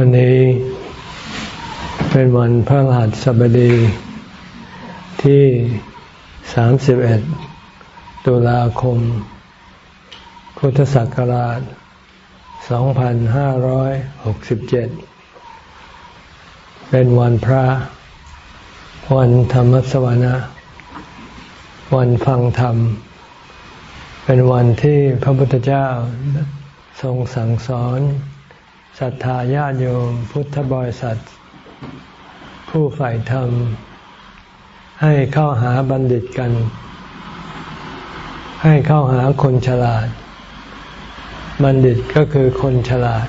วันนี้เป็นวันพระรหัสบดีที่ 31 ตุลาคม พุทธศักราช 2567 เป็นวันพระ วันธรรมสวนะ วันฟังธรรม เป็นวันที่พระพุทธเจ้าทรงสั่งสอน ศรัทธาญาติโยมพุทธบริษัท ผู้ใฝ่ธรรม ให้เข้าหาบัณฑิตกัน ให้เข้าหาคนฉลาด บัณฑิตก็คือคนฉลาด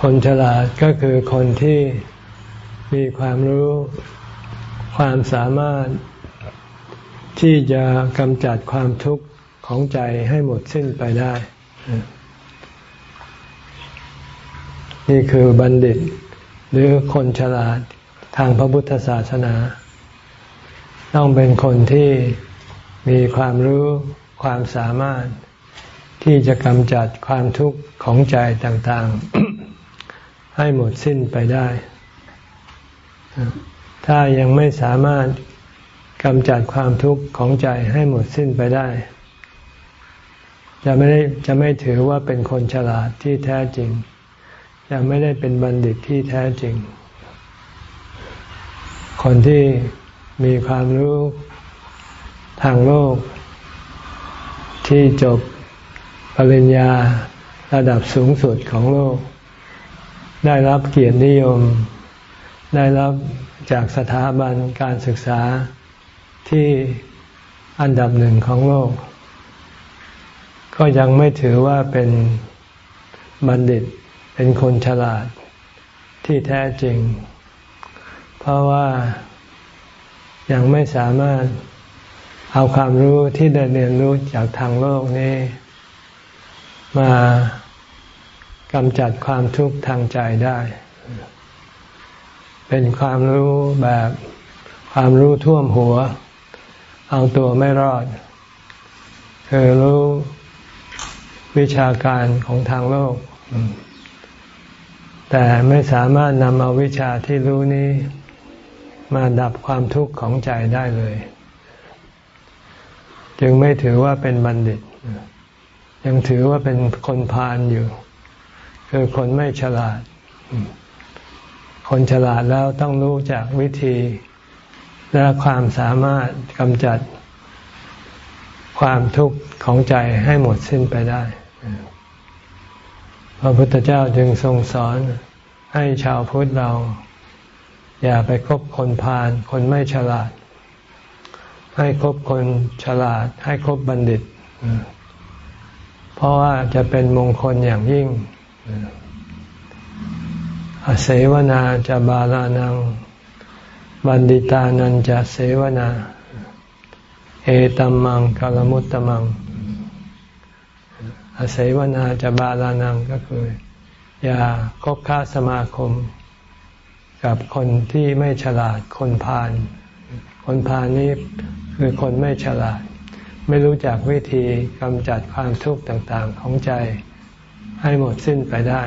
คนฉลาดก็คือคนที่มีความรู้ ความสามารถที่จะกำจัดความทุกข์ของใจให้หมดสิ้นไปได้ นี่คือบัณฑิต หรือคนฉลาดทางพระพุทธศาสนา ต้องเป็นคนที่มีความรู้ความสามารถที่จะกำจัดความทุกข์ของใจต่างๆ ให้หมดสิ้นไปได้ ถ้ายังไม่สามารถกำจัดความทุกข์ของใจให้หมดสิ้นไปได้ จะไม่ได้จะไม่ถือว่าเป็นคนฉลาดที่แท้จริง ยังไม่ได้เป็นบัณฑิตที่แท้จริง คนที่มีความรู้ทางโลก ที่จบปริญญาระดับสูงสุดของโลก ได้รับเกียรตินิยม ได้รับจากสถาบันการศึกษาที่อันดับหนึ่งของโลก ก็ยังไม่ถือว่าเป็นบัณฑิต เป็นคนฉลาดที่แท้จริง เพราะว่ายังไม่สามารถเอาความรู้ที่ได้เรียนรู้จากทางโลกนี้ มากำจัดความทุกข์ทางใจได้ เป็นความรู้แบบความรู้ท่วมหัว เอาตัวไม่รอด คือรู้วิชาการของทางโลก แต่ไม่สามารถนำเอาวิชาที่รู้นี้มาดับความทุกข์ของใจได้เลย จึงไม่ถือว่าเป็นบัณฑิต ยังถือว่าเป็นคนพาลอยู่ คือคนไม่ฉลาด คนฉลาดแล้วต้องรู้จากวิธี และความสามารถกำจัดความทุกข์ของใจให้หมดสิ้นไปได้ พระพุทธเจ้าจึงทรงสอนให้ชาวพุทธเรา อย่าไปคบคนพาลคนไม่ฉลาด ให้คบคนฉลาด ให้คบบัณฑิต เพราะว่าจะเป็นมงคลอย่างยิ่งอเสวนาจะบาลานัง บัณฑิตานันจะเสวนา เอตัมมังกลมุตตมัง อาศัยวนาจะบาลานังก็คือ อย่าคบค้าสมาคม กับคนที่ไม่ฉลาดคนพาลคนพาลนี้คือคนไม่ฉลาด ไม่รู้จักวิธีกำจัดความทุกข์ต่างๆของใจให้หมดสิ้นไปได้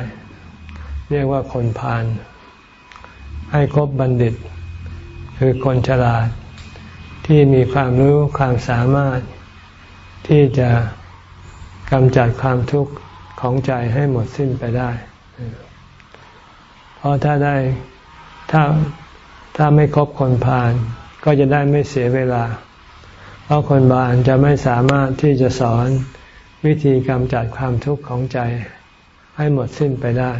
เรียกว่าคนพาลให้คบบัณฑิต คือคนฉลาดที่มีความรู้ความสามารถที่จะ กำจัดความทุกข์ของใจให้หมดสิ้นไปได้ เพราะถ้าได้ถ้าถ้าไม่คบคนพาลก็จะได้ไม่เสียเวลา เพราะคนบาลจะไม่สามารถที่จะสอนวิธีกำจัดความทุกข์ของใจให้หมดสิ้นไปได้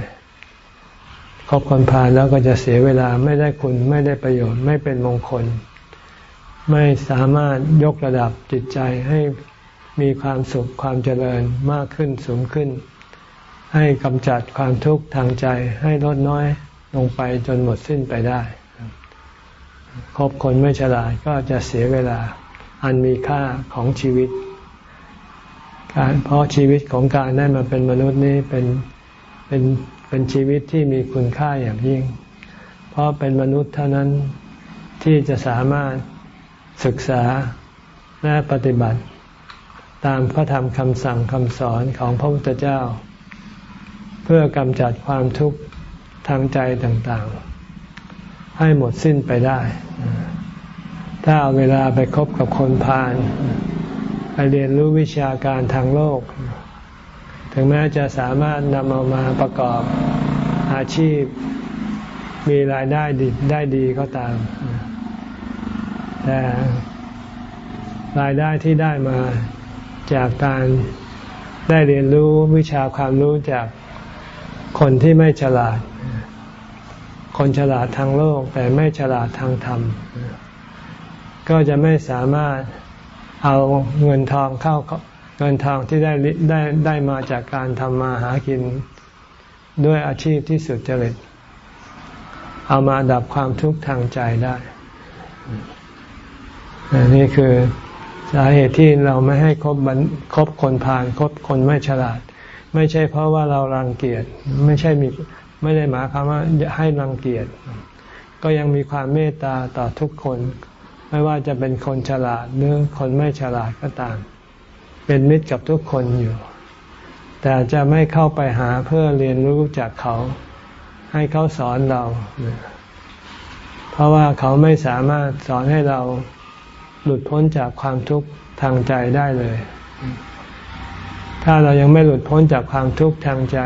คบคนพาลแล้วก็จะเสียเวลาไม่ได้คุณไม่ได้ประโยชน์ไม่เป็นมงคล ไม่สามารถยกระดับจิตใจให้ มีความสุขความเจริญมากขึ้นสูงขึ้น ให้กำจัดความทุกข์ทางใจให้ลดน้อยลงไปจนหมดสิ้นไปได้ คบคนไม่ฉลาดก็จะเสียเวลาอันมีค่าของชีวิต การเพราะชีวิตของการได้มาเป็นมนุษย์นี้เป็นเป็นเป็นชีวิตที่มีคุณค่าอย่างยิ่ง เพราะเป็นมนุษย์เท่านั้นที่จะสามารถศึกษาและปฏิบัติ ตามพระธรรมคำสั่งคำสอนของพระพุทธเจ้า เพื่อกำจัดความทุกข์ทางใจต่างๆ ให้หมดสิ้นไปได้ ถ้าเอาเวลาไปคบกับคนพาลไปเรียนรู้วิชาการทางโลก ถึงแม้จะสามารถนำเอามาประกอบอาชีพมีรายได้ดีได้ดีก็ตาม แต่รายได้ที่ได้มา จากการได้เรียนรู้วิชาความรู้จากคนที่ไม่ฉลาด คนฉลาดทางโลกแต่ไม่ฉลาดทางธรรม ก็จะไม่สามารถเอาเงินทองเข้าเงินทองที่ได้ได้ได้มาจากการทำมาหากินด้วยอาชีพที่สุดจริต เอามาดับความทุกข์ทางใจได้ นี่คือ สาเหตุที่เราไม่ให้คบคบคนพาลคบคนไม่ฉลาด ไม่ใช่เพราะว่าเรารังเกียจไม่ใช่มีไม่ได้หมายความว่าให้รังเกียจก็ยังมีความเมตตาต่อทุกคน ไม่ว่าจะเป็นคนฉลาดหรือคนไม่ฉลาดก็ตาม เป็นมิตรกับทุกคนอยู่ แต่จะไม่เข้าไปหาเพื่อเรียนรู้จากเขา ให้เขาสอนเรา เพราะว่าเขาไม่สามารถสอนให้เรา หลุดพ้นจากความทุกข์ทางใจได้เลย ถ้าเรายังไม่หลุดพ้นจากความทุกข์ทางใจ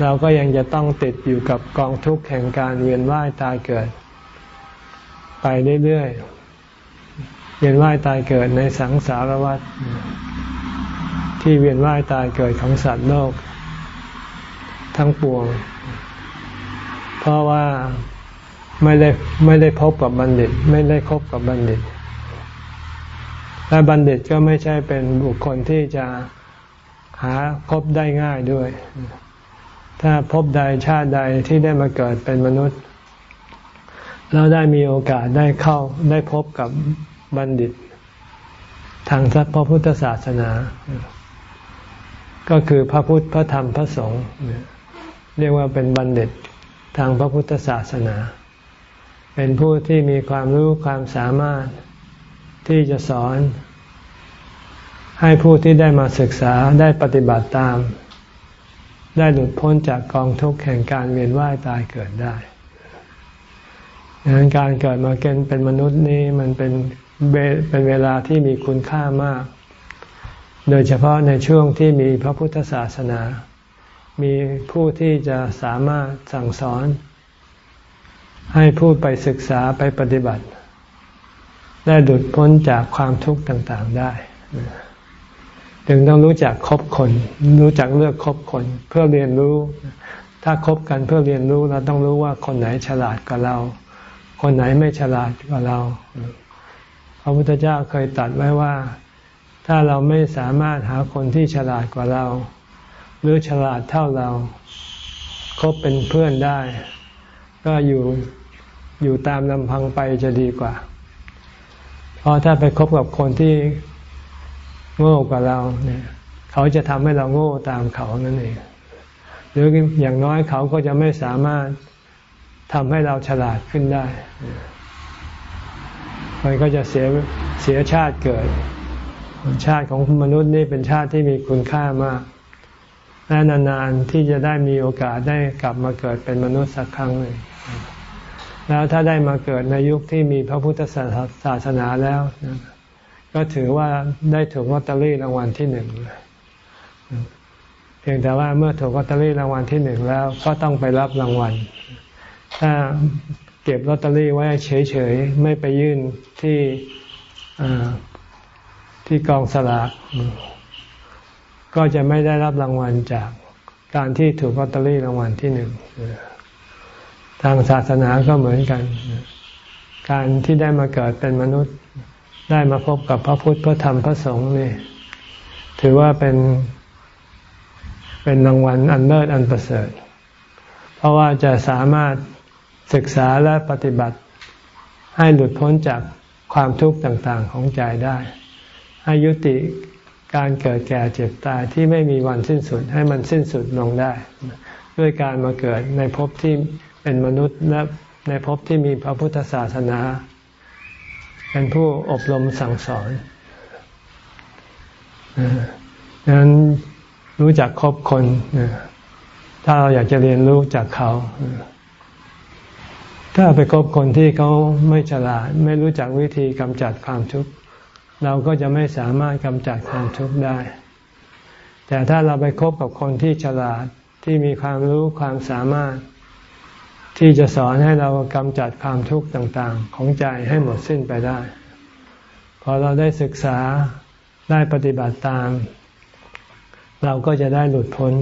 เราก็ยังจะต้องติดอยู่กับกองทุกข์แห่งการเวียนว่ายตายเกิด ไปเรื่อยๆ เวียนว่ายตายเกิดในสังสารวัฏที่เวียนว่ายตายเกิดของสัตว์โลก ทั้งปวง เพราะว่า ไม่ได้ไม่ได้พบกับบัณฑิต ไม่ได้คบกับบัณฑิต และบัณฑิตก็ไม่ใช่เป็นบุคคลที่จะหาพบได้ง่ายด้วย ถ้าพบใดชาติใดที่ได้มาเกิดเป็นมนุษย์ เราได้มีโอกาสได้เข้าได้พบกับบัณฑิต ทางพระพุทธศาสนา ก็คือพระพุทธพระธรรมพระสงฆ์เรียกว่าเป็นบัณฑิตทางพระพุทธศาสนา เป็นผู้ที่มีความรู้ความสามารถที่จะสอน ให้ผู้ที่ได้มาศึกษาได้ปฏิบัติตาม ได้หลุดพ้นจากกองทุกข์แห่งการเวียนว่ายตายเกิดได้ดังนั้นการเกิดมาเกณฑ์เป็นมนุษย์นี้มันเป็นเป็นเวลาที่มีคุณค่ามาก โดยเฉพาะในช่วงที่มีพระพุทธศาสนา มีผู้ที่จะสามารถสั่งสอน ให้ผู้ไปศึกษาไปปฏิบัติ ได้ดุดพ้นจากความทุกข์ต่างๆได้ จึงต้องรู้จักคบคน รู้จักเลือกคบคน เพื่อเรียนรู้ ถ้าคบกันเพื่อเรียนรู้เราต้องรู้ว่าคนไหนฉลาดกว่าเรา คนไหนไม่ฉลาดกว่าเรา พระพุทธเจ้าเคยตัดไว้ว่า ถ้าเราไม่สามารถหาคนที่ฉลาดกว่าเรา หรือฉลาดเท่าเราคบเป็นเพื่อนได้ ก็อยู่ อยู่ตามลำพังไปจะดีกว่า เพราะถ้าไปคบกับคนที่โง่กว่าเราเนี่ย เขาจะทำให้เราโง่ตามเขานั่นเอง หรืออย่างน้อยเขาก็จะไม่สามารถทำให้เราฉลาดขึ้นได้ มันก็จะเสียเสียชาติเกิด ชาติของมนุษย์นี่เป็นชาติที่มีคุณค่ามาก และนานๆที่จะได้มีโอกาสได้กลับมาเกิดเป็นมนุษย์สักครั้งหนึ่ง แล้วถ้าได้มาเกิดในยุคที่มีพระพุทธศาสนาแล้ว ก็ถือว่าได้ถูกลอตเตอรี่รางวัลที่หนึ่งเพียงแต่ว่าเมื่อถูกลอตเตอรี่รางวัลที่หนึ่งแล้วก็ต้องไปรับรางวัล ถ้าเก็บลอตเตอรี่ไว้เฉยๆ ไม่ไปยื่นที่ที่กองสลากก็จะไม่ได้รับรางวัลจากการที่ถูกลอตเตอรี่รางวัลที่หนึ่ง ทางศาสนาก็เหมือนกัน การที่ได้มาเกิดเป็นมนุษย์ ได้มาพบกับพระพุทธพระธรรมพระสงฆ์นี่ถือว่าเป็น เป็นรางวัลอันเลิศอันประเสริฐ เพราะว่าจะสามารถศึกษาและปฏิบัติ ให้หลุดพ้นจากความทุกข์ต่างๆของใจได้ ให้ยุติการเกิดแก่เจ็บตายที่ไม่มีวันสิ้นสุด ให้มันสิ้นสุดลงได้ ด้วยการมาเกิดในภพที่ เป็นมนุษย์และในภพที่มีพระพุทธศาสนา เป็นผู้อบรมสั่งสอนดังนั้นรู้จักคบคน ถ้าเราอยากจะเรียนรู้จากเขา ถ้าไปคบคนที่เขาไม่ฉลาด ไม่รู้จักวิธีกำจัดความทุกข์เราก็จะไม่สามารถกำจัดความทุกข์ได้ แต่ถ้าเราไปคบกับคนที่ฉลาดที่มีความรู้ความสามารถ ที่จะสอนให้เรากำจัดความทุกข์ต่างๆ ของใจให้หมดสิ้นไปได้ พอเราได้ศึกษาได้ปฏิบัติตาม เราก็จะได้หลุดพ้น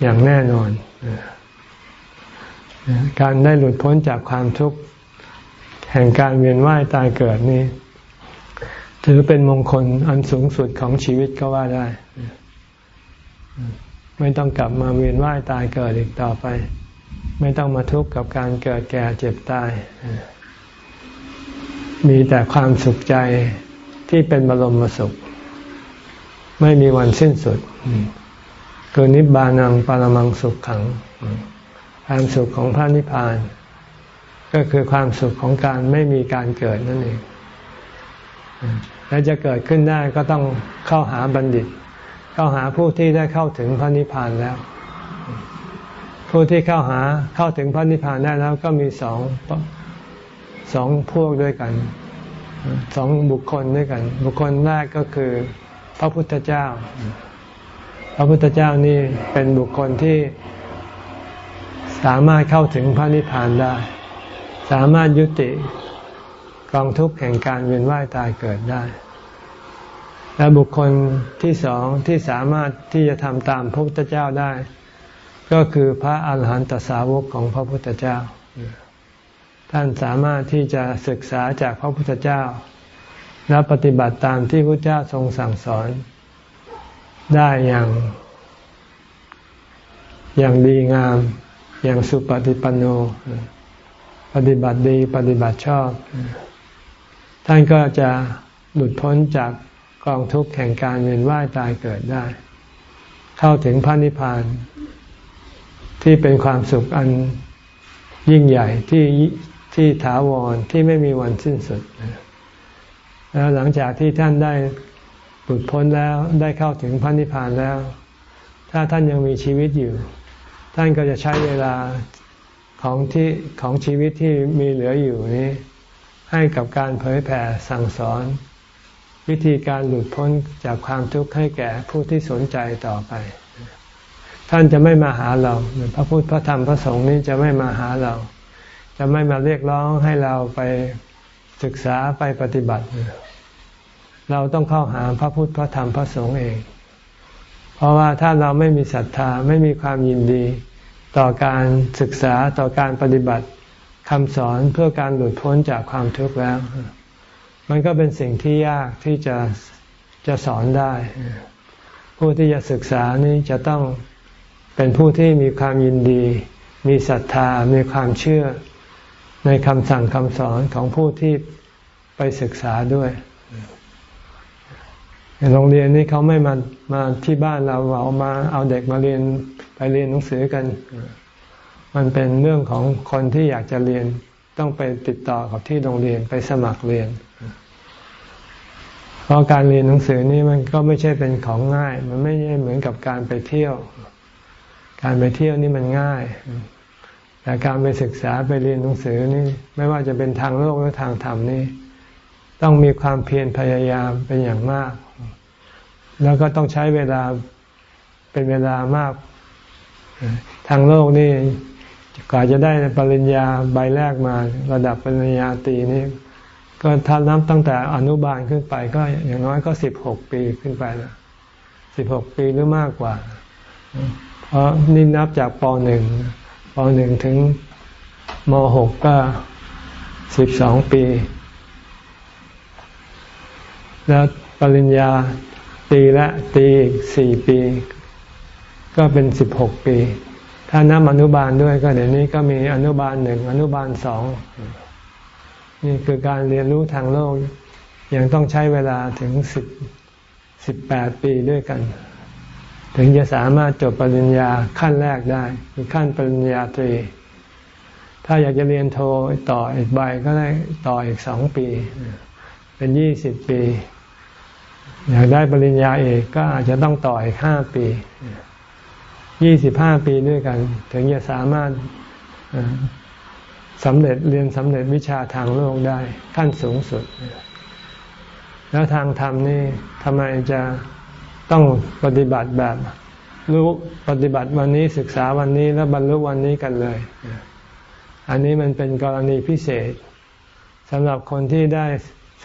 อย่างแน่นอน การได้หลุดพ้นจากความทุกข์แห่งการเวียนว่ายตายเกิดนี้ ถือเป็นมงคลอันสูงสุดของชีวิตก็ว่าได้ ไม่ต้องกลับมาเวียนว่ายตายเกิดอีกต่อไป ไม่ต้องมาทุกข์กับการเกิดแก่เจ็บตาย มีแต่ความสุขใจที่เป็นบรมสุข ไม่มีวันสิ้นสุดคือนิบานังปรมังสุขขัง ความสุขของพระนิพพาน ก็คือความสุขของการไม่มีการเกิดนั่นเองและจะเกิดขึ้นได้ก็ต้องเข้าหาบัณฑิต เข้าหาผู้ที่ได้เข้าถึงพระนิพพานแล้ว ผู้ที่เข้าหาเข้าถึงพระนิพพานได้แล้วก็มีสองสองพวกด้วยกันสองบุคคลด้วยกัน บุคคลแรกก็คือพระพุทธเจ้า พระพุทธเจ้านี่เป็นบุคคลที่สามารถเข้าถึงพระนิพพานได้ สามารถยุติกองทุกข์แห่งการเวียนว่ายตายเกิดได้ และบุคคลที่สองที่สามารถที่จะทำตามพระพุทธเจ้าได้ ก็คือพระอาหารหันตสาวกของพระพุทธเจ้า ท่านสามารถที่จะศึกษาจากพระพุทธเจ้า และปฏิบัติตามที่พระเจ้าทรงสั่งสอน ได้อย่าง อย่างดีงาม อย่างสุปฏิปันโน ปฏิบัติดีปฏิบัติชอบ ท่านก็จะหลุดพ้นจากกองทุกข์แห่งการเวียนว่ายตายเกิดได้ เข้าถึงพระนิพพาน ที่เป็นความสุขอันยิ่งใหญ่ที่ที่ถาวรที่ไม่มีวันสิ้นสุด แล้วหลังจากที่ท่านได้หลุดพ้นแล้วได้เข้าถึงพระนิพพานแล้ว ถ้าท่านยังมีชีวิตอยู่ ท่านก็จะใช้เวลาของที่ของชีวิตที่มีเหลืออยู่นี้ ให้กับการเผยแผ่สั่งสอน วิธีการหลุดพ้นจากความทุกข์ให้แก่ผู้ที่สนใจต่อไป ท่านจะไม่มาหาเรา พระพุทธพระธรรมพระสงฆ์นี้จะไม่มาหาเรา จะไม่มาเรียกร้องให้เราไปศึกษาไปปฏิบัติ เราต้องเข้าหาพระพุทธพระธรรมพระสงฆ์เอง เพราะว่าถ้าเราไม่มีศรัทธาไม่มีความยินดี ต่อการศึกษาต่อการปฏิบัติคำสอนเพื่อการหลุดพ้นจากความทุกข์แล้ว มันก็เป็นสิ่งที่ยากที่จะจะสอนได้ ผู้ที่จะศึกษานี้จะต้อง เป็นผู้ที่มีความยินดี มีศรัทธา มีความเชื่อ ในคำสั่งคำสอนของผู้ที่ไปศึกษาด้วยโรงเรียนนี้เขาไม่มามาที่บ้านเราเอามาเอาเด็กมาเรียนไปเรียนหนังสือกัน มันเป็นเรื่องของคนที่อยากจะเรียนต้องไปติดต่อกับที่โรงเรียนไปสมัครเรียน เพราะการเรียนหนังสือนี่มันก็ไม่ใช่เป็นของง่าย มันไม่ใช่เหมือนกับการไปเที่ยว การไปเที่ยวนี่มันง่าย แต่การไปศึกษาไปเรียนหนังสือนี่ไม่ว่าจะเป็นทางโลกหรือทางธรรมนี่ต้องมีความเพียรพยายามเป็นอย่างมาก แล้วก็ต้องใช้เวลาเป็นเวลามาก ทางโลกนี่กว่าจะได้ปริญญาใบแรกมา ระดับปริญญาตรีนี่ก็ถ้านับตั้งแต่อนุบาลขึ้นไป ก็อย่างน้อยก็สิบหกปีขึ้นไปแล้วสิบหกปีหรือมากกว่า เพราะนี่นับจากปหนึ่งปหนึ่งถึงมหกก็สิบสองปี แล้วปริญญาตีละตีอีกสี่ปี ก็เป็นสิบหกปี ถ้านับอนุบาลด้วยก็เดี๋ยวนี้ก็มีอนุบาลหนึ่งอนุบาลสองนี่คือการเรียนรู้ทางโลกยังต้องใช้เวลาถึงสิบสิบแปดปีด้วยกัน ถึงจะสามารถจบปริญญาขั้นแรกได้คือขั้นปริญญาตรี ถ้าอยากจะเรียนโทต่ออีกใบก็ได้ต่ออีกสองปี เป็นยี่สิบปี อยากได้ปริญญาเอกก็อาจจะต้องต่ออีกห้าปียี่สิบห้าปีด้วยกัน ถึงจะสามารถสำเร็จเรียนสำเร็จวิชาทางโลกได้ขั้นสูงสุด แล้วทางธรรมนี่ทำไมจะ ต้องปฏิบัติแบบรู้ปฏิบัติวันนี้ศึกษาวันนี้แล้วบรรลุวันนี้กันเลย อันนี้มันเป็นกรณีพิเศษสำหรับคนที่ได้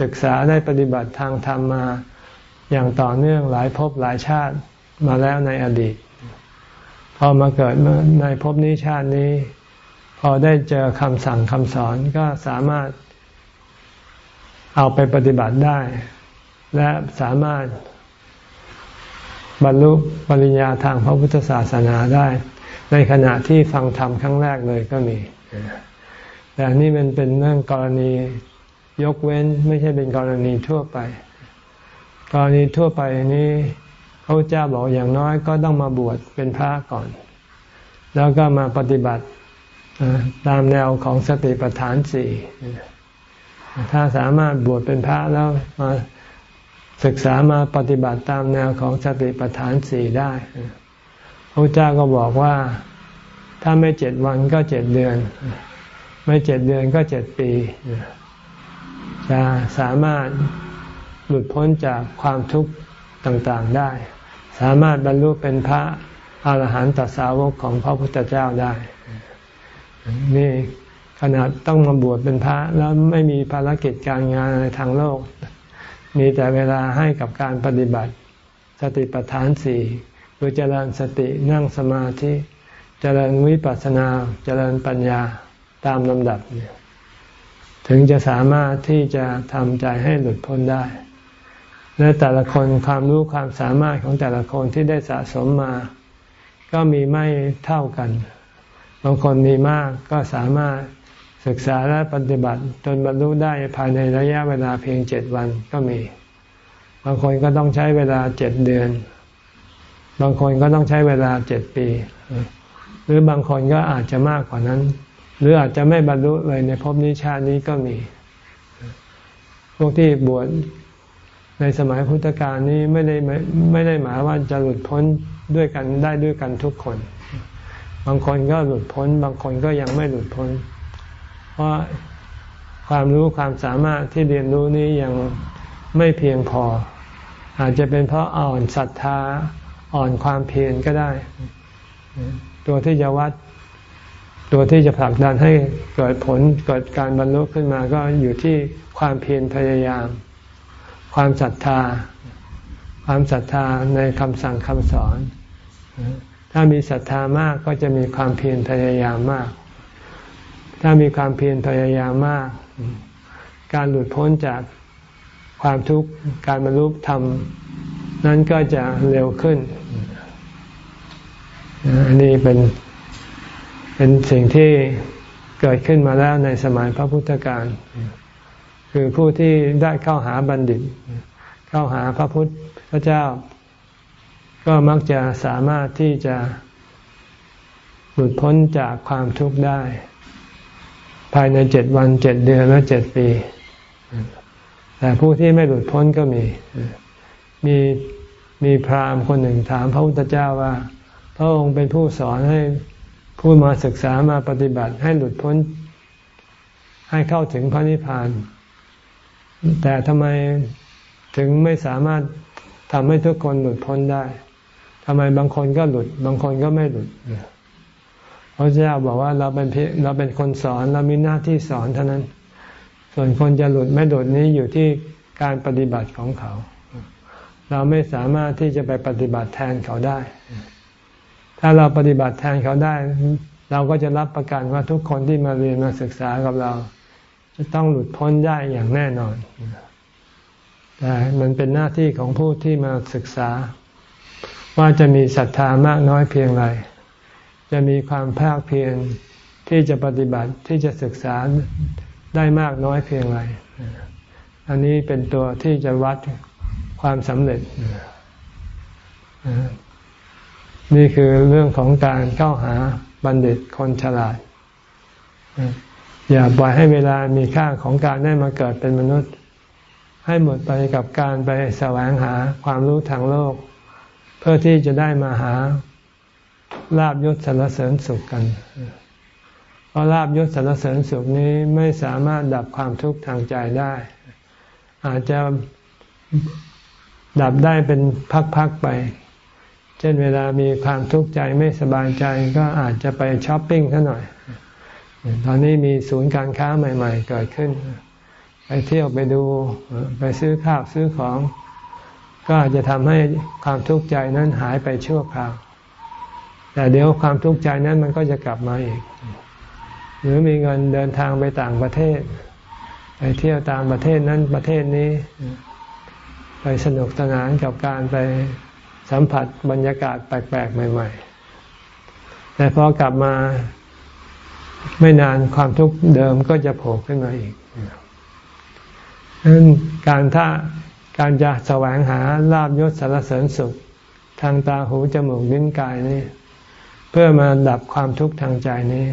ศึกษาได้ปฏิบัติทางธรรมมาอย่างต่อเนื่องหลายภพหลายชาติมาแล้วในอดีต พอมาเกิดในภพนี้ชาตินี้ พอได้เจอคำสั่งคำสอนก็สามารถเอาไปปฏิบัติได้ และสามารถ บรรลุปริญญาทางพระพุทธศาสนาได้ ในขณะที่ฟังธรรมครั้งแรกเลยก็มี แต่นี่มันเป็นเรื่องกรณียกเว้นไม่ใช่เป็นกรณีทั่วไป กรณีทั่วไปนี้พระเจ้าบอกอย่างน้อยก็ต้องมาบวชเป็นพระก่อน แล้วก็มาปฏิบัติตามแนวของสติปัฏฐานสี่ถ้าสามารถบวชเป็นพระแล้วมา ศึกษามาปฏิบัติตามแนวของสติปัฏฐานสี่ได้พระเจ้าก็บอกว่าถ้าไม่เจ็ดวันก็เจ็ดเดือน ไม่เจ็ดเดือนก็เจ็ดปีจะสามารถหลุดพ้นจากความทุกข์ต่างๆได้ สามารถบรรลุเป็นพระอาหารหันตสาวกของพระพุทธเจ้าได้ นี่ขนาดต้องมาบวชเป็นพระแล้วไม่มีภารกิจการงานในทางโลก มีแต่เวลาให้กับการปฏิบัติ สติปัฏฐานสี่คือเจริญสตินั่งสมาธิเจริญวิปัสสนาเจริญปัญญาตามลำดับเนี่ยถึงจะสามารถที่จะทำใจให้หลุดพ้นได้ และแต่ละคนความรู้ความสามารถของแต่ละคนที่ได้สะสมมา ก็มีไม่เท่ากัน บางคนมีมากก็สามารถ ศึกษาและปฏิบัติจนบรรลุได้ภายในระยะเวลาเพียงเจ็ดวันก็มี บางคนก็ต้องใช้เวลาเจ็ดเดือน บางคนก็ต้องใช้เวลาเจ็ดปี หรือบางคนก็อาจจะมากกว่านั้น หรืออาจจะไม่บรรลุเลยในภพนี้ชาตินี้ก็มี พวกที่บวชในสมัยพุทธกาลนี้ไม่ได้ไม่ได้หมายว่าจะหลุดพ้นด้วยกันได้ด้วยกันทุกคน บางคนก็หลุดพ้น บางคนก็ยังไม่หลุดพ้น เพราะความรู้ความสามารถที่เรียนรู้นี้ยังไม่เพียงพอ อาจจะเป็นเพราะอ่อนศรัทธาอ่อนความเพียรก็ได้ ตัวที่จะวัด ตัวที่จะผลักดันให้เกิดผลเกิดการบรรลุขึ้นมาก็อยู่ที่ความเพียรพยายาม ความศรัทธา ความศรัทธาในคำสั่งคำสอน ถ้ามีศรัทธามากก็จะมีความเพียรพยายามมาก ถ้ามีความเพียรพยายามมาก การหลุดพ้นจากความทุกข์การบรรลุธรรมนั้นก็จะเร็วขึ้น อันนี้เป็นเป็นสิ่งที่เกิดขึ้นมาแล้วในสมัยพระพุทธการ คือผู้ที่ได้เข้าหาบัณฑิต เข้าหาพระพุทธเจ้า ก็มักจะสามารถที่จะหลุดพ้นจากความทุกข์ได้ ภายในเจ็ดวันเจ็ดเดือนและเจ็ดปี แต่ผู้ที่ไม่หลุดพ้นก็มี มีมีพราหมณ์คนหนึ่งถามพระพุทธเจ้าว่า พระองค์เป็นผู้สอนให้ผู้มาศึกษามาปฏิบัติให้หลุดพ้น ให้เข้าถึงพระนิพพาน แต่ทำไมถึงไม่สามารถทำให้ทุกคนหลุดพ้นได้ทำไมบางคนก็หลุด บางคนก็ไม่หลุด พระเจ้าบอกว่าเราเป็นเราเป็นคนสอนเรามีหน้าที่สอนเท่านั้น ส่วนคนจะหลุดไม่หลุดนี้อยู่ที่การปฏิบัติของเขา เราไม่สามารถที่จะไปปฏิบัติแทนเขาได้ ถ้าเราปฏิบัติแทนเขาได้ เราก็จะรับประกันว่าทุกคนที่มาเรียนมาศึกษากับเรา จะต้องหลุดพ้นได้อย่างแน่นอนแต่มันเป็นหน้าที่ของผู้ที่มาศึกษา ว่าจะมีศรัทธามากน้อยเพียงไร จะมีความภาคเพียรที่จะปฏิบัติที่จะศึกษาได้มากน้อยเพียงไร อันนี้เป็นตัวที่จะวัดความสำเร็จ นี่คือเรื่องของการเข้าหาบัณฑิตคนฉลาด อย่าปล่อยให้เวลามีค่าของการได้มาเกิดเป็นมนุษย์ ให้หมดไปกับการไปแสวงหาความรู้ทางโลก เพื่อที่จะได้มาหา ลาบยศสรรเสริญสุขกัน เพราะลาบยศสรรเสริญสุขนี้ไม่สามารถดับความทุกข์ทางใจได้ อาจจะดับได้เป็นพักๆไป เช่นเวลามีความทุกข์ใจไม่สบายใจก็อาจจะไปช้อปปิ้งซะหน่อย ตอนนี้มีศูนย์การค้าใหม่ ๆ เกิดขึ้น ไปเที่ยวไปดูไปซื้อข้าวซื้อของ ก็อาจจะทำให้ความทุกข์ใจนั้นหายไปชั่วคราว แต่เดี๋ยวความทุกข์ใจนั้นมันก็จะกลับมาอีก หรือมีเงินเดินทางไปต่างประเทศ ไปเที่ยวต่างประเทศนั้นประเทศนี้ ไปสนุกสนานกับการไปสัมผัสบรรยากาศแปลกๆใหม่ ๆ แต่พอกลับมาไม่นานความทุกข์เดิมก็จะโผล่ขึ้นมาอีกดังนั้นการถ้าการจะแสวงหาลาบยศสารเสริญสุข ทางตาหูจมูกลิ้นกายนี้ เพื่อมาดับความทุกข์ทางใจนี้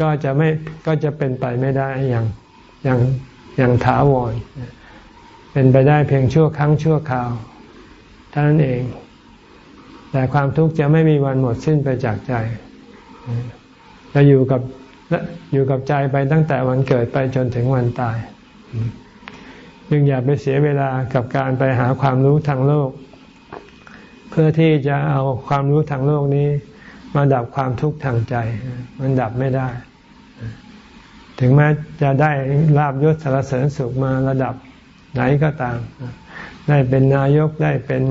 ก็จะไม่ก็จะเป็นไปไม่ได้อย่างอย่างอย่างถาวร เป็นไปได้เพียงชั่วครั้งชั่วคราวเท่านั้นเอง แต่ความทุกข์จะไม่มีวันหมดสิ้นไปจากใจจะอยู่กับอยู่กับใจไปตั้งแต่วันเกิดไปจนถึงวันตายจึงอย่าไปเสียเวลากับการไปหาความรู้ทางโลก เพื่อที่จะเอาความรู้ทางโลกนี้ มาดับความทุกข์ทางใจ มันดับไม่ได้ ถึงแม้จะได้ลาบยศสารเสริญสุขมาระดับไหนก็ตาม ได้เป็นนายกได้เป็น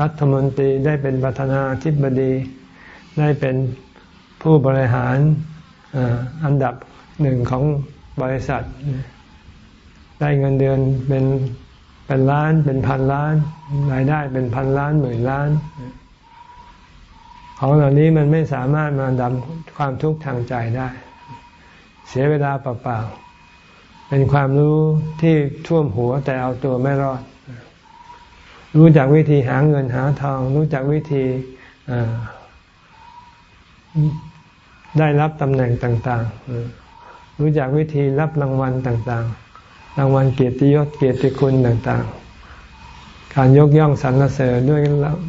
รัฐมนตรีได้เป็นประธานาธิบดี ได้เป็นผู้บริหารอันดับหนึ่งของบริษัท ได้เงินเดือนเป็นเป็นล้านเป็นพันล้านรายได้เป็นพันล้านหมื่นล้าน ของเหล่านี้มันไม่สามารถมาดับความทุกข์ทางใจได้ เสียเวลาเปล่าๆเป็นความรู้ที่ท่วมหัวแต่เอาตัวไม่รอด รู้จักวิธีหาเงินหาทอง รู้จักวิธีได้รับตำแหน่งต่างๆ รู้จักวิธีรับรางวัลต่างๆ รางวัลเกียรติยศเกียรติคุณต่างๆ การยกย่องสรรเสริญด้วย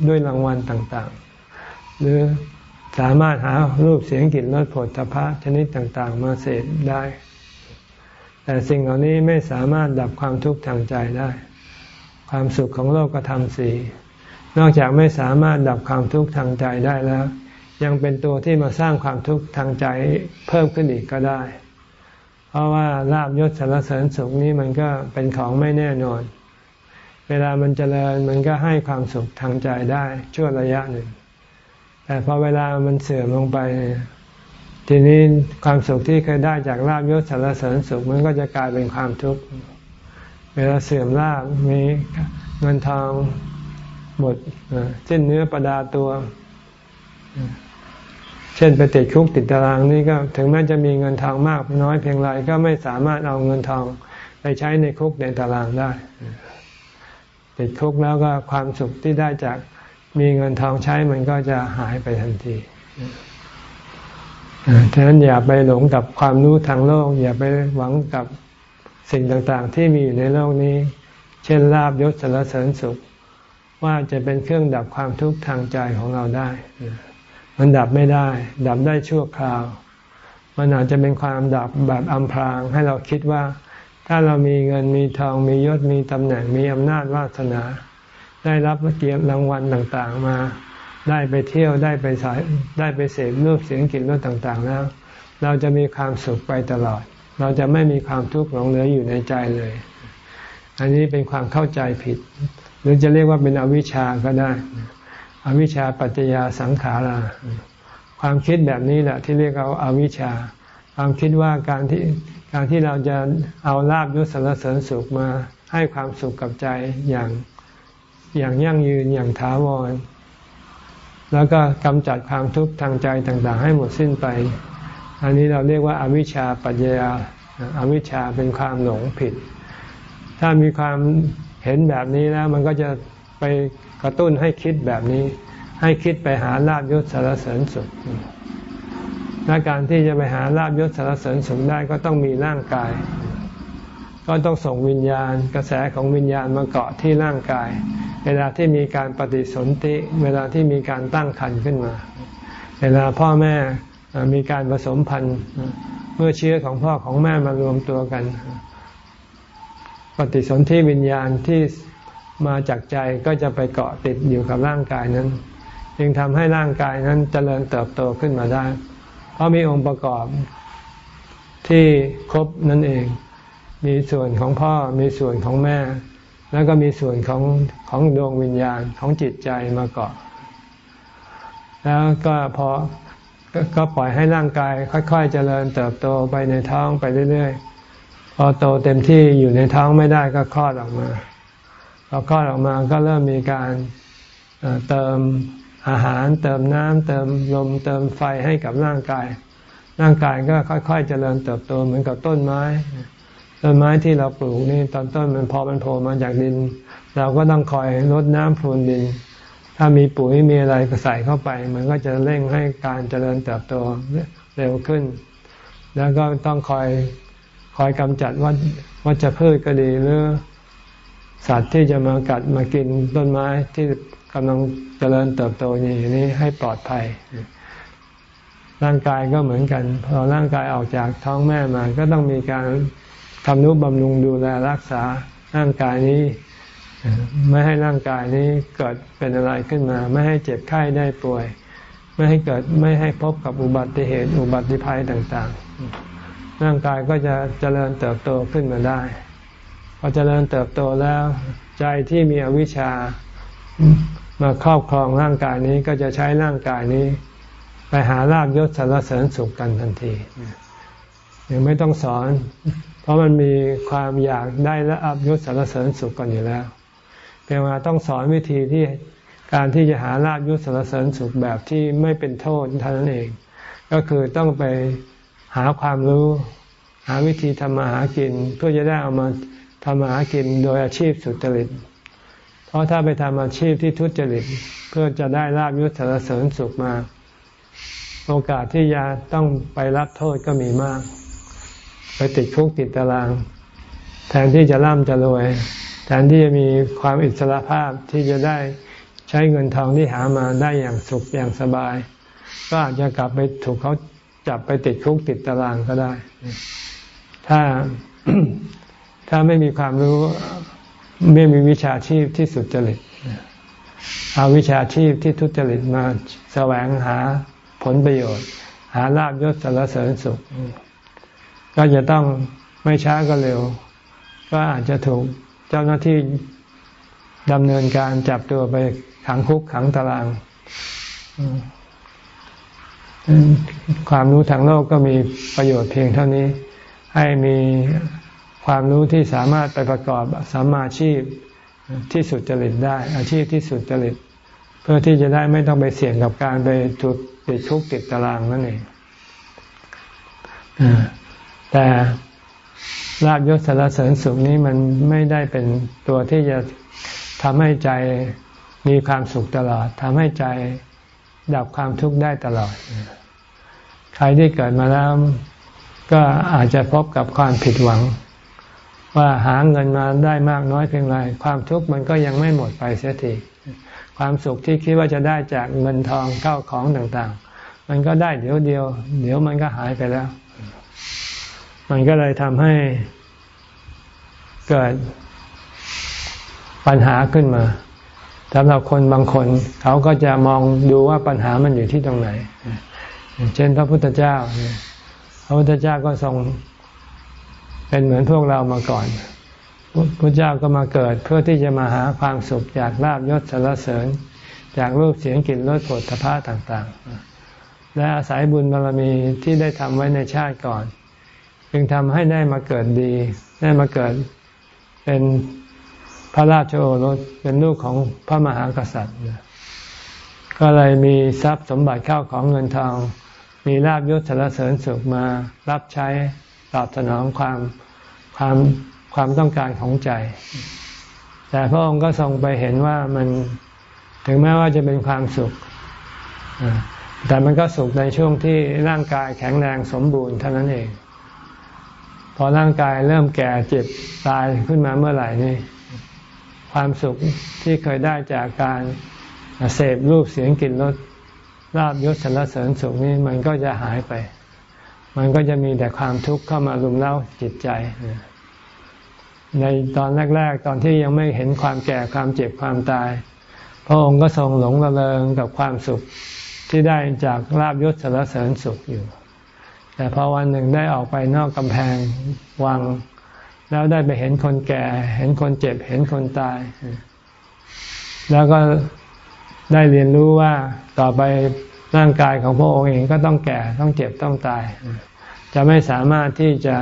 ด้วยรางวัลต่างๆ หรือสามารถหารูปเสียงกลิ่นรสผลพระชนิดต่างๆ มาเสพได้ แต่สิ่งเหล่านี้ไม่สามารถดับความทุกข์ทางใจได้ ความสุขของโลกธรรมสี่นอกจากไม่สามารถดับความทุกข์ทางใจได้แล้ว ยังเป็นตัวที่มาสร้างความทุกข์ทางใจเพิ่มขึ้นอีกก็ได้ เพราะว่าลาบยศสารเสริญสุขนี้มันก็เป็นของไม่แน่นอน เวลามันเจริญมันก็ให้ความสุขทางใจได้ชั่วระยะหนึ่ง แต่พอเวลามันเสื่อมลงไป ทีนี้ความสุขที่เคยได้จากลาบยศสารเสริญสุขมันก็จะกลายเป็นความทุกข์เวลาเสื่อมลาบมีเงินทองหมดสิ้นเนื้อประดาตัว เช่นไปติดคุกติดตารางนี่ก็ถึงแม้จะมีเงินทองมากน้อยเพียงไรก็ไม่สามารถเอาเงินทองไปใช้ในคุกในตารางได้ ติดคุกแล้วก็ความสุขที่ได้จาก มีเงินทองใช้มันก็จะหายไปทันทีฉะนั้นอย่าไปหลงกับความรู้ทางโลก อย่าไปหวังกับสิ่งต่างๆ ที่มีอยู่ในโลกนี้ เช่นลาบยศสารเสริญสุข ว่าจะเป็นเครื่องดับความทุกข์ทางใจของเราได้ มันดับไม่ได้ ดับได้ชั่วคราว มันอาจจะเป็นความดับแบบอำพรางให้เราคิดว่า ถ้าเรามีเงินมีทองมียศมีตำแหน่งมีอำนาจวาสนา ได้รับเกียรติรางวัลต่างๆมา ได้ไปเที่ยวได้ไปสายได้ไปเสพรูปเสียงกลิ่นรสต่างๆแล้ว เราจะมีความสุขไปตลอด เราจะไม่มีความทุกข์หลงเหลืออยู่ในใจเลย อันนี้เป็นความเข้าใจผิด หรือจะเรียกว่าเป็นอวิชชาก็ได้ อวิชชาปัจจยาสังขาราความคิดแบบนี้แหละที่เรียกเอาอาวิชชา ความคิดว่าการที่การที่เราจะเอาลาบยศสารเสริญสุขมาให้ความสุขกับใจอย่าง อย่างยั่งยืนอย่างถาวร แล้วก็กำจัดความทุกข์ทางใจต่าง ๆ ให้หมดสิ้นไป อันนี้เราเรียกว่าอาวิชชาปัญญาอาวิชชาเป็นความหลงผิด ถ้ามีความเห็นแบบนี้แล้ว มันก็จะไปกระตุ้นให้คิดแบบนี้ ให้คิดไปหาลาบยศสารเสริญสุขและการที่จะไปหาลาบยศสารเสริญสุขได้ก็ต้องมีร่างกาย ก็ต้องส่งวิญญาณ กระแสของวิญญาณมาเกาะที่ร่างกาย เวลาที่มีการปฏิสนธิ เวลาที่มีการตั้งครรภ์ขึ้นมา เวลาพ่อแม่มีการผสมพันธุ์เมื่อเชื้อของพ่อของแม่มารวมตัวกัน ปฏิสนธิวิญญาณที่มาจากใจก็จะไปเกาะติดอยู่กับร่างกายนั้น จึงทำให้ร่างกายนั้นจเจริญเติบโตขึ้นมาได้ เพราะมีองค์ประกอบที่ครบนั่นเอง มีส่วนของพ่อมีส่วนของแม่ แล้วก็มีส่วนของของดวงวิญญาณของจิตใจมาเกาะ แล้วก็พอก็ปล่อยให้ร่างกายค่อย ๆ เจริญเติบโตไปในท้องไปเรื่อยๆ พอโตเต็มที่อยู่ในท้องไม่ได้ก็คลอดออกมาพอคลอดออกมาก็เริ่มมีการเติมอาหารเติมน้ำเติมลมเติมไฟให้กับร่างกาย ร่างกายก็ค่อย ๆ เจริญเติบโตเหมือนกับต้นไม้ ต้นไม้ที่เราปลูกนี่ตอนต้นมันพอมันโผล่มาจากดิน เราก็ต้องคอยรดน้ำพรวนดิน ถ้ามีปุ๋ยมีอะไรก็ใส่เข้าไป มันก็จะเร่งให้การเจริญเติบโตเร็วขึ้น แล้วก็ต้องคอยคอยกำจัดวัวัชพืชก็ดีหรือสัตว์ที่จะมากัดมากินต้นไม้ที่กำลังเจริญเติบโตอย่างนี้ให้ปลอดภัย ร่างกายก็เหมือนกัน พอร่างกายออกจากท้องแม่มา ก็ต้องมีการ ทำนุบำรุงดูแลรักษาร่างกายนี้ ไม่ให้ร่างกายนี้เกิดเป็นอะไรขึ้นมา ไม่ให้เจ็บไข้ได้ป่วย ไม่ให้เกิดไม่ให้พบกับอุบัติเหตุอุบัติภัยต่างๆ ร่างกายก็จะเจริญเติบโตขึ้นมาได้พอเจริญเติบโตแล้ว ใจที่มีอวิชชามาครอบครองร่างกายนี้ก็จะใช้ร่างกายนี้ ไปหาลาบยศสารเสริญสุขกันทันทียังไม่ต้องสอน เพราะมันมีความอยากได้ละอับยศสารเสริญสุขกันอยู่แล้วเพียงว่าต้องสอนวิธีที่การที่จะหาลาบยศสารเสริญสุขแบบที่ไม่เป็นโทษเท่านั้นเอง ก็คือต้องไปหาความรู้ หาวิธีทำมาหากิน เพื่อจะได้เอามาทำมาหากินโดยอาชีพสุจริต เพราะถ้าไปทำอาชีพที่ทุจริต เพื่อจะได้ลาบยศสารเสริญสุขมา โอกาสที่จะต้องไปรับโทษก็มีมาก ไปติดคุกติดตาราง แทนที่จะร่ำจะรวย แทนที่จะมีความอิสระภาพที่จะได้ใช้เงินทองที่หามาได้อย่างสุขอย่างสบาย ก็อาจจะกลับไปถูกเขาจับไปติดคุกติดตารางก็ได้ ถ้าถ้าไม่มีความรู้ไม่มีวิชาชีพที่สุดจริตเอาวิชาชีพที่ทุจริตมาแสวงหาผลประโยชน์ หาลาบยศสารเสริญสุข ก็จะต้องไม่ช้าก็เร็ว ก็อาจจะถูกเจ้าหน้าที่ดำเนินการจับตัวไปขังคุกขังตารางความรู้ทางโลกก็มีประโยชน์เพียงเท่านี้ ให้มีความรู้ที่สามารถไปประกอบสัมมาชีพที่สุดจริตได้ อาชีพที่สุดจริต เพื่อที่จะได้ไม่ต้องไปเสี่ยงกับการไปถูกติดคุกติดตารางนั่นเอง แต่ลาบยศสารเสริญสุขนี้มันไม่ได้เป็นตัวที่จะทำให้ใจมีความสุขตลอดทำให้ใจดับความทุกข์ได้ตลอด ใครที่เกิดมาแล้วก็อาจจะพบกับความผิดหวัง ว่าหาเงินมาได้มากน้อยเพียงไรความทุกข์มันก็ยังไม่หมดไปเสียทีความสุขที่คิดว่าจะได้จากเงินทองเข้าของต่าง ๆ มันก็ได้เดี๋ยวเดียว เดี๋ยวมันก็หายไปแล้ว มันก็เลยทำให้เกิดปัญหาขึ้นมาสำหรับคนบางคน เขาก็จะมองดูว่าปัญหามันอยู่ที่ตรงไหน เช่นพระพุทธเจ้า พระพุทธเจ้าก็ทรง เป็นเหมือนพวกเรามาก่อน พระเจ้าก็มาเกิดเพื่อที่จะมาหาความสุขจากลาบยศสารเสริญ จากรูปเสียงกลิ่นรสผลพาต่าง ๆ และอาศัยบุญบารมีที่ได้ทำไว้ในชาติก่อน จึงทำให้ได้มาเกิดดี ได้มาเกิดเป็นพระราชโอรสเป็นลูกของพระมหากษัตริย์ ก็เลยมีทรัพย์สมบัติเข้าของเงินทอง มีลาบยศสารเสริญสุขมารับใช้ตอบสนองความความความต้องการของใจ แต่พระองค์ก็ทรงไปเห็นว่ามันถึงแม้ว่าจะเป็นความสุข แต่มันก็สุขในช่วงที่ร่างกายแข็งแรงสมบูรณ์เท่านั้นเอง อร่างกายเริ่มแก่เจ็บตายขึ้นมาเมื่อไหร่นี่ ความสุขที่เคยได้จากการเสพรูปเสียงกลิ่นรสลาบยศสรรเสริญสุขนี้มันก็จะหายไป มันก็จะมีแต่ความทุกข์เข้ามารุมเร้าจิตใจ ในตอนแรก ๆ ตอนที่ยังไม่เห็นความแก่ความเจ็บความตาย พระองค์ก็ทรงหลงระเริงกับความสุขที่ได้จากลาบยศสรรเสริญสุขอยู่ แต่พอวันหนึ่งได้ออกไปนอกกำแพงวัง แล้วได้ไปเห็นคนแก่ เห็นคนเจ็บ เห็นคนตาย แล้วก็ได้เรียนรู้ว่าต่อไปร่างกายของพระองค์เองก็ต้องแก่ต้องเจ็บต้องตาย จะไม่สามารถที่จะ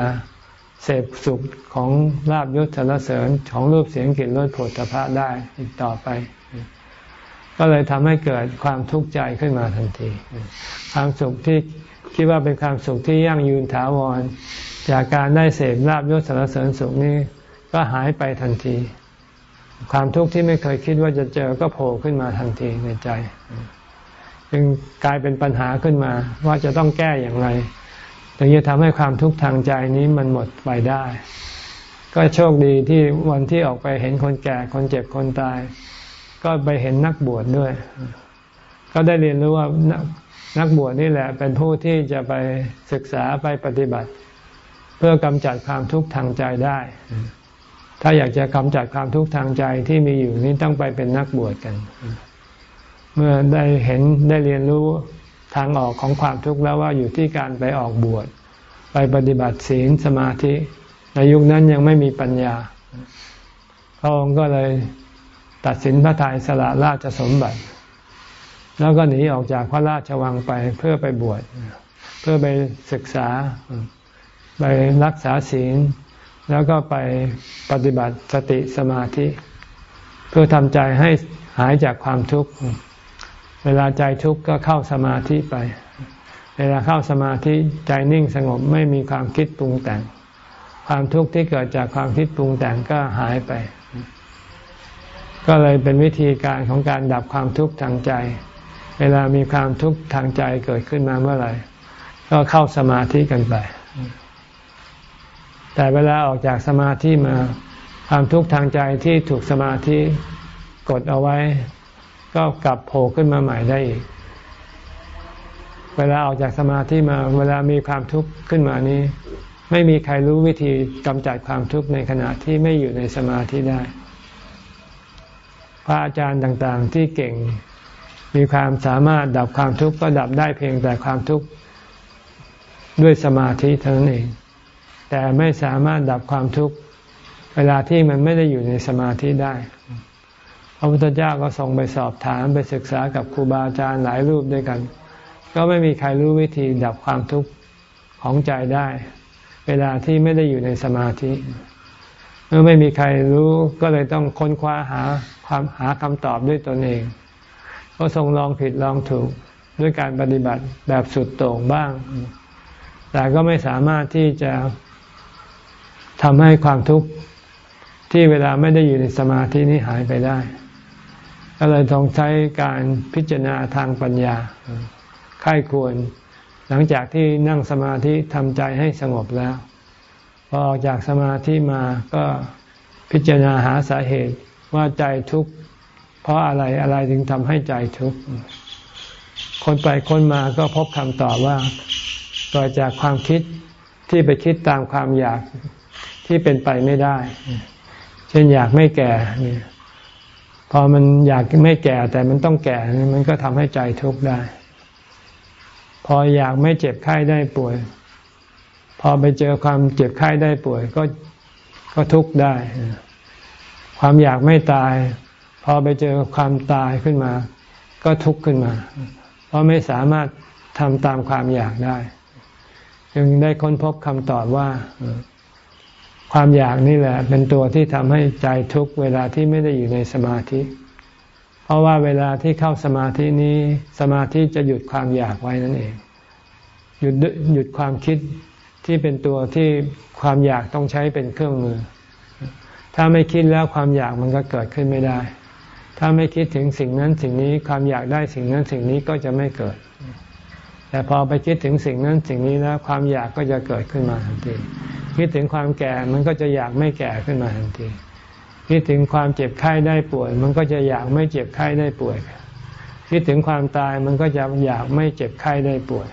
เสพสุขของลาบยศสรรเสริญของรูปเสียงกลิ่นรสผลพระได้อีกต่อไป ก็เลยทำให้เกิดความทุกข์ใจขึ้นมาทันที ความสุขที่ คิดว่าเป็นความสุขที่ยั่งยืนถาวร จากการได้เสพลาบยศสรรเสริญสุขนี้ก็หายไปทันที ความทุกข์ที่ไม่เคยคิดว่าจะเจอก็โผล่ขึ้นมาทันทีในใจ จึงกลายเป็นปัญหาขึ้นมาว่าจะต้องแก้อย่างไรถึงจะทำให้ความทุกข์ทางใจนี้มันหมดไปได้ ก็โชคดีที่วันที่ออกไปเห็นคนแก่คนเจ็บคนตาย ก็ไปเห็นนักบวชดด้วย ก็ได้เรียนรู้ว่า นักบวชนี่แหละเป็นผู้ที่จะไปศึกษาไปปฏิบัติ เพื่อกำจัดความทุกข์ทางใจได้ ถ้าอยากจะกำจัดความทุกข์ทางใจที่มีอยู่นี้ต้องไปเป็นนักบวชกัน เมื่อได้เห็นได้เรียนรู้ทางออกของความทุกข์แล้วว่าอยู่ที่การไปออกบวชไปปฏิบัติศีลสมาธิ ในยุคนั้นยังไม่มีปัญญาพระองค์ก็เลยตัดสินพระทัยสละราชสมบัติ แล้วก็หนีออกจากพระราชวังไปเพื่อไปบวชเพื่อไปศึกษา ไปรักษาศีล แล้วก็ไปปฏิบัติสติสมาธิ เพื่อทำใจให้หายจากความทุกข์ เวลาใจทุกข์ก็เข้าสมาธิไป เวลาเข้าสมาธิใจนิ่งสงบไม่มีความคิดปรุงแต่ง ความทุกข์ที่เกิดจากความคิดปรุงแต่งก็หายไป ก็เลยเป็นวิธีการของการดับความทุกข์ทางใจ เวลามีความทุกข์ทางใจเกิดขึ้นมาเมื่อไหร่ ก็เข้าสมาธิกันไป แต่เวลาออกจากสมาธิมา ความทุกข์ทางใจที่ถูกสมาธิกดเอาไว้ ก็กลับโผล่ขึ้นมาใหม่ได้อีก เวลาออกจากสมาธิมา เวลามีความทุกข์ขึ้นมานี้ ไม่มีใครรู้วิธีกำจัดความทุกข์ในขณะที่ไม่อยู่ในสมาธิได้ พระอาจารย์ต่างๆที่เก่ง มีความสามารถดับความทุกข์ก็ดับได้เพียงแต่ความทุกข์ด้วยสมาธิเท่านั้นเอง แต่ไม่สามารถดับความทุกข์เวลาที่มันไม่ได้อยู่ในสมาธิได้พระพุทธเจ้าก็ส่งไปสอบถามไปศึกษากับครูบาอาจารย์หลายรูปด้วยกัน ก็ไม่มีใครรู้วิธีดับความทุกข์ของใจได้ เวลาที่ไม่ได้อยู่ในสมาธิ เมื่อไม่มีใครรู้ก็เลยต้องค้นคว้าหาความหาคำตอบด้วยตนเอง ก็ทรงลองผิดลองถูกด้วยการปฏิบัติแบบสุดโต่งบ้าง แต่ก็ไม่สามารถที่จะทำให้ความทุกข์ที่เวลาไม่ได้อยู่ในสมาธินี้หายไปได้ ก็เลยต้องใช้การพิจารณาทางปัญญาค่ายควร หลังจากที่นั่งสมาธิทำใจให้สงบแล้ว พอออกจากสมาธิมาก็พิจารณาหาสาเหตุว่าใจทุกข์ เพราะอะไรอะไรถึงทำให้ใจทุกข์คนไปคนมาก็พบคำตอบว่าเกิดจากความคิดที่ไปคิดตามความอยากที่เป็นไปไม่ได้ เช่นอยากไม่แก่เนี่ยพอมันอยากไม่แก่แต่มันต้องแก่มันก็ทำให้ใจทุกข์ได้ พออยากไม่เจ็บไข้ได้ป่วย พอไปเจอความเจ็บไข้ได้ป่วยก็ก็ทุกข์ได้ ความอยากไม่ตาย อไปเจอความตายขึ้นมา ก็ทุกข์ขึ้นมา เพราะไม่สามารถทำตามความอยากได้ จึงได้ค้นพบคำตอบว่า ความอยากนี่แหละ เป็นตัวที่ทำให้ใจทุกเวลาที่ไม่ได้อยู่ในสมาธิ เพราะว่าเวลาที่เข้าสมาธินี้ สมาธิจะหยุดความอยากไว้นั่นเอง หยุดหยุดความคิดที่เป็นตัวที่ความอยากต้องใช้เป็นเครื่องมือ ถ้าไม่คิดแล้วความอยากมันก็เกิดขึ้นไม่ได้ ถ้าไม่คิดถึงสิ่งนั้นสิ่งนี้ความอยากได้สิ่งนั้นสิ่งนี้ก็จะไม่เกิด แต่พอไปคิดถึงสิ่งนั้นสิ่งนี้แล้วความอยากก็จะเกิดขึ้นมาทันที คิดถึงความแก่มันก็จะอยากไม่แก่ขึ้นมาทันที คิดถึงความเจ็บไข้ได้ป่วย มันก็จะอยากไม่เจ็บไข้ได้ป่วย คิดถึงความตายมันก็จะอยากไม่เจ็บไข้ได้ป่วย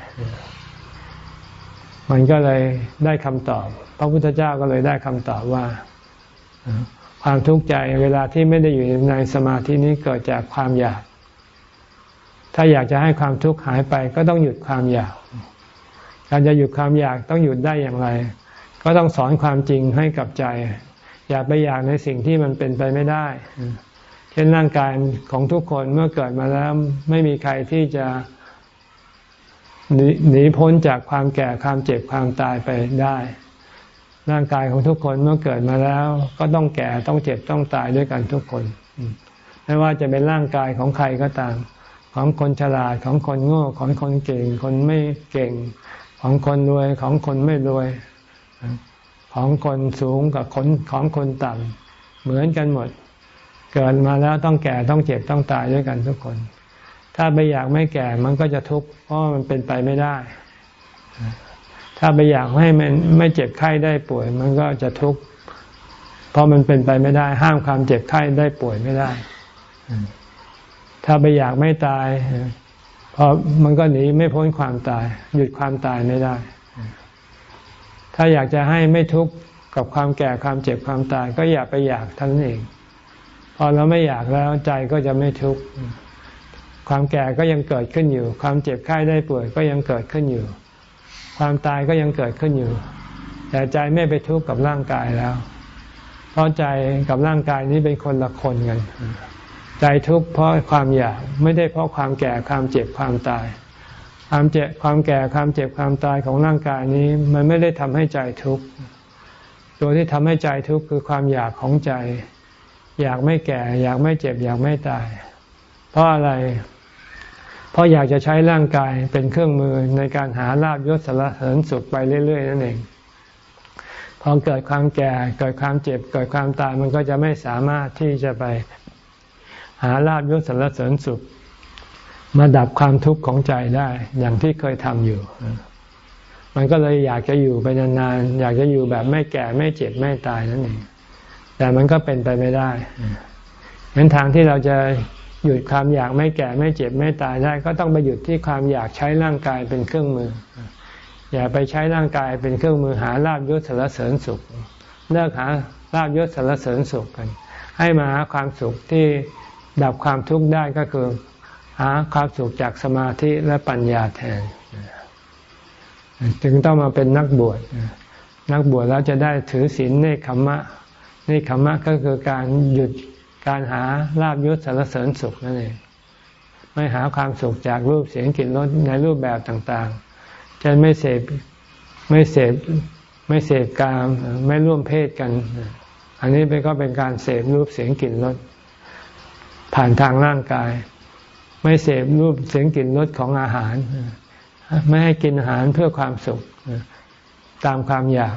มันก็เลยได้คำตอบ พระพุทธเจ้าก็เลยได้คำตอบว่า ความทุกข์ใจเวลาที่ไม่ได้อยู่ในสมาธินี้เกิดจากความอยาก ถ้าอยากจะให้ความทุกข์หายไปก็ต้องหยุดความอยาก การจะหยุดความอยากต้องหยุดได้อย่างไร ก็ต้องสอนความจริงให้กับใจ อย่าไปอยากในสิ่งที่มันเป็นไปไม่ได้ เช่นร่างกายของทุกคนเมื่อเกิดมาแล้วไม่มีใครที่จะหนีพ้นจากความแก่ความเจ็บความตายไปได้ ร่างกายของทุกคนเมื่อเกิดมาแล้ว ก็ต้องแก่ต้องเจ็บต้องตายด้วยกันทุกคน ไม่ว่าจะเป็นร่างกายของใครก็ตาม ของคนฉลาดของคนโง่ของคนเก่ง คนไม่เก่ง ของคนรวยของคนไม่รวย ของคนสูงกับคนของคนต่ำเหมือนกันหมด เกิดมาแล้วต้องแก่ต้องเจ็บต้องตายด้วยกันทุกคน ถ้าไปอยากไม่แก่มันก็จะทุกข์เพราะมันเป็นไปไม่ได้ ถ้าไปอยากให้มันไม่เจ็บไข้ได้ป่วย มันก็จะทุกข์เพราะมันเป็นไปไม่ได้ ห้ามความเจ็บไข้ได้ป่วยไม่ได้ ถ้าไปอยากไม่ตายเพราะมันก็หนีไม่พ้นความตาย หยุดความตายไม่ได้ ถ้าอยากจะให้ไม่ทุกข์กับความแก่ความเจ็บความตาย ก็อย่าไปอยากท่านเอง พอเราไม่อยากแล้วใจก็จะไม่ทุกข์ความแก่ก็ยังเกิดขึ้นอยู่ ความเจ็บไข้ได้ป่วยก็ยังเกิดขึ้นอยู่ ความตายก็ยังเกิดขึ้นอยู่ แต่ใจไม่ไปทุกข์กับร่างกายแล้ว เพราะใจกับร่างกายนี้เป็นคนละคนกัน ใจทุกข์เพราะความอยากไม่ได้เพราะความแก่ความเจ็บความตาย ความเจ็บความแก่ความเจ็บความตายของร่างกายนี้ มันไม่ได้ทำให้ใจทุกข์ตัวที่ทำให้ใจทุกข์คือความอยากของใจ อยากไม่แก่ อยากไม่เจ็บ อยากไม่ตาย เพราะอะไร เพราะอยากจะใช้ร่างกายเป็นเครื่องมือในการหาลาบยศสารเสริญสุขไปเรื่อย ๆ นั่นเอง พอเกิดความแก่เกิดความเจ็บ เกิดความตายมันก็จะไม่สามารถที่จะไปหาลาบยศสารเสริญสุข มาดับความทุกข์ของใจได้อย่างที่เคยทำอยู่ มันก็เลยอยากจะอยู่ไปนานๆอยากจะอยู่แบบไม่แก่ไม่เจ็บไม่ตายนั่นเองแต่มันก็เป็นไปไม่ได้งั้นทางที่เราจะ หยุดความอยากไม่แก่ไม่เจ็บไม่ตายได้ ก็ต้องไปหยุดที่ความอยากใช้ร่างกายเป็นเครื่องมือ อย่าไปใช้ร่างกายเป็นเครื่องมือหาลาบยศสารเสริญสุขเลิกหาลาบยศสารเสริญสุขกัน ให้มาหาความสุขที่ดับความทุกข์ได้ก็คือ หาความสุขจากสมาธิและปัญญาแทน จึงต้องมาเป็นนักบวชนักบวชแล้วจะได้ถือศีลเนคขมะนี่ขมะก็คือการหยุด การหาลาบยศสารเสริญสุขนั่นเองไม่หาความสุขจากรูปเสียงกลิ่นรสในรูปแบบต่างๆจะไม่เสพไม่เสพไม่เสพกามไม่ร่วมเพศกัน อันนี้เป็นก็เป็นการเสพรูปเสียงกลิ่นรสผ่านทางร่างกาย ไม่เสพรูปเสียงกลิ่นรสของอาหาร ไม่ให้กินอาหารเพื่อความสุขตามความอยาก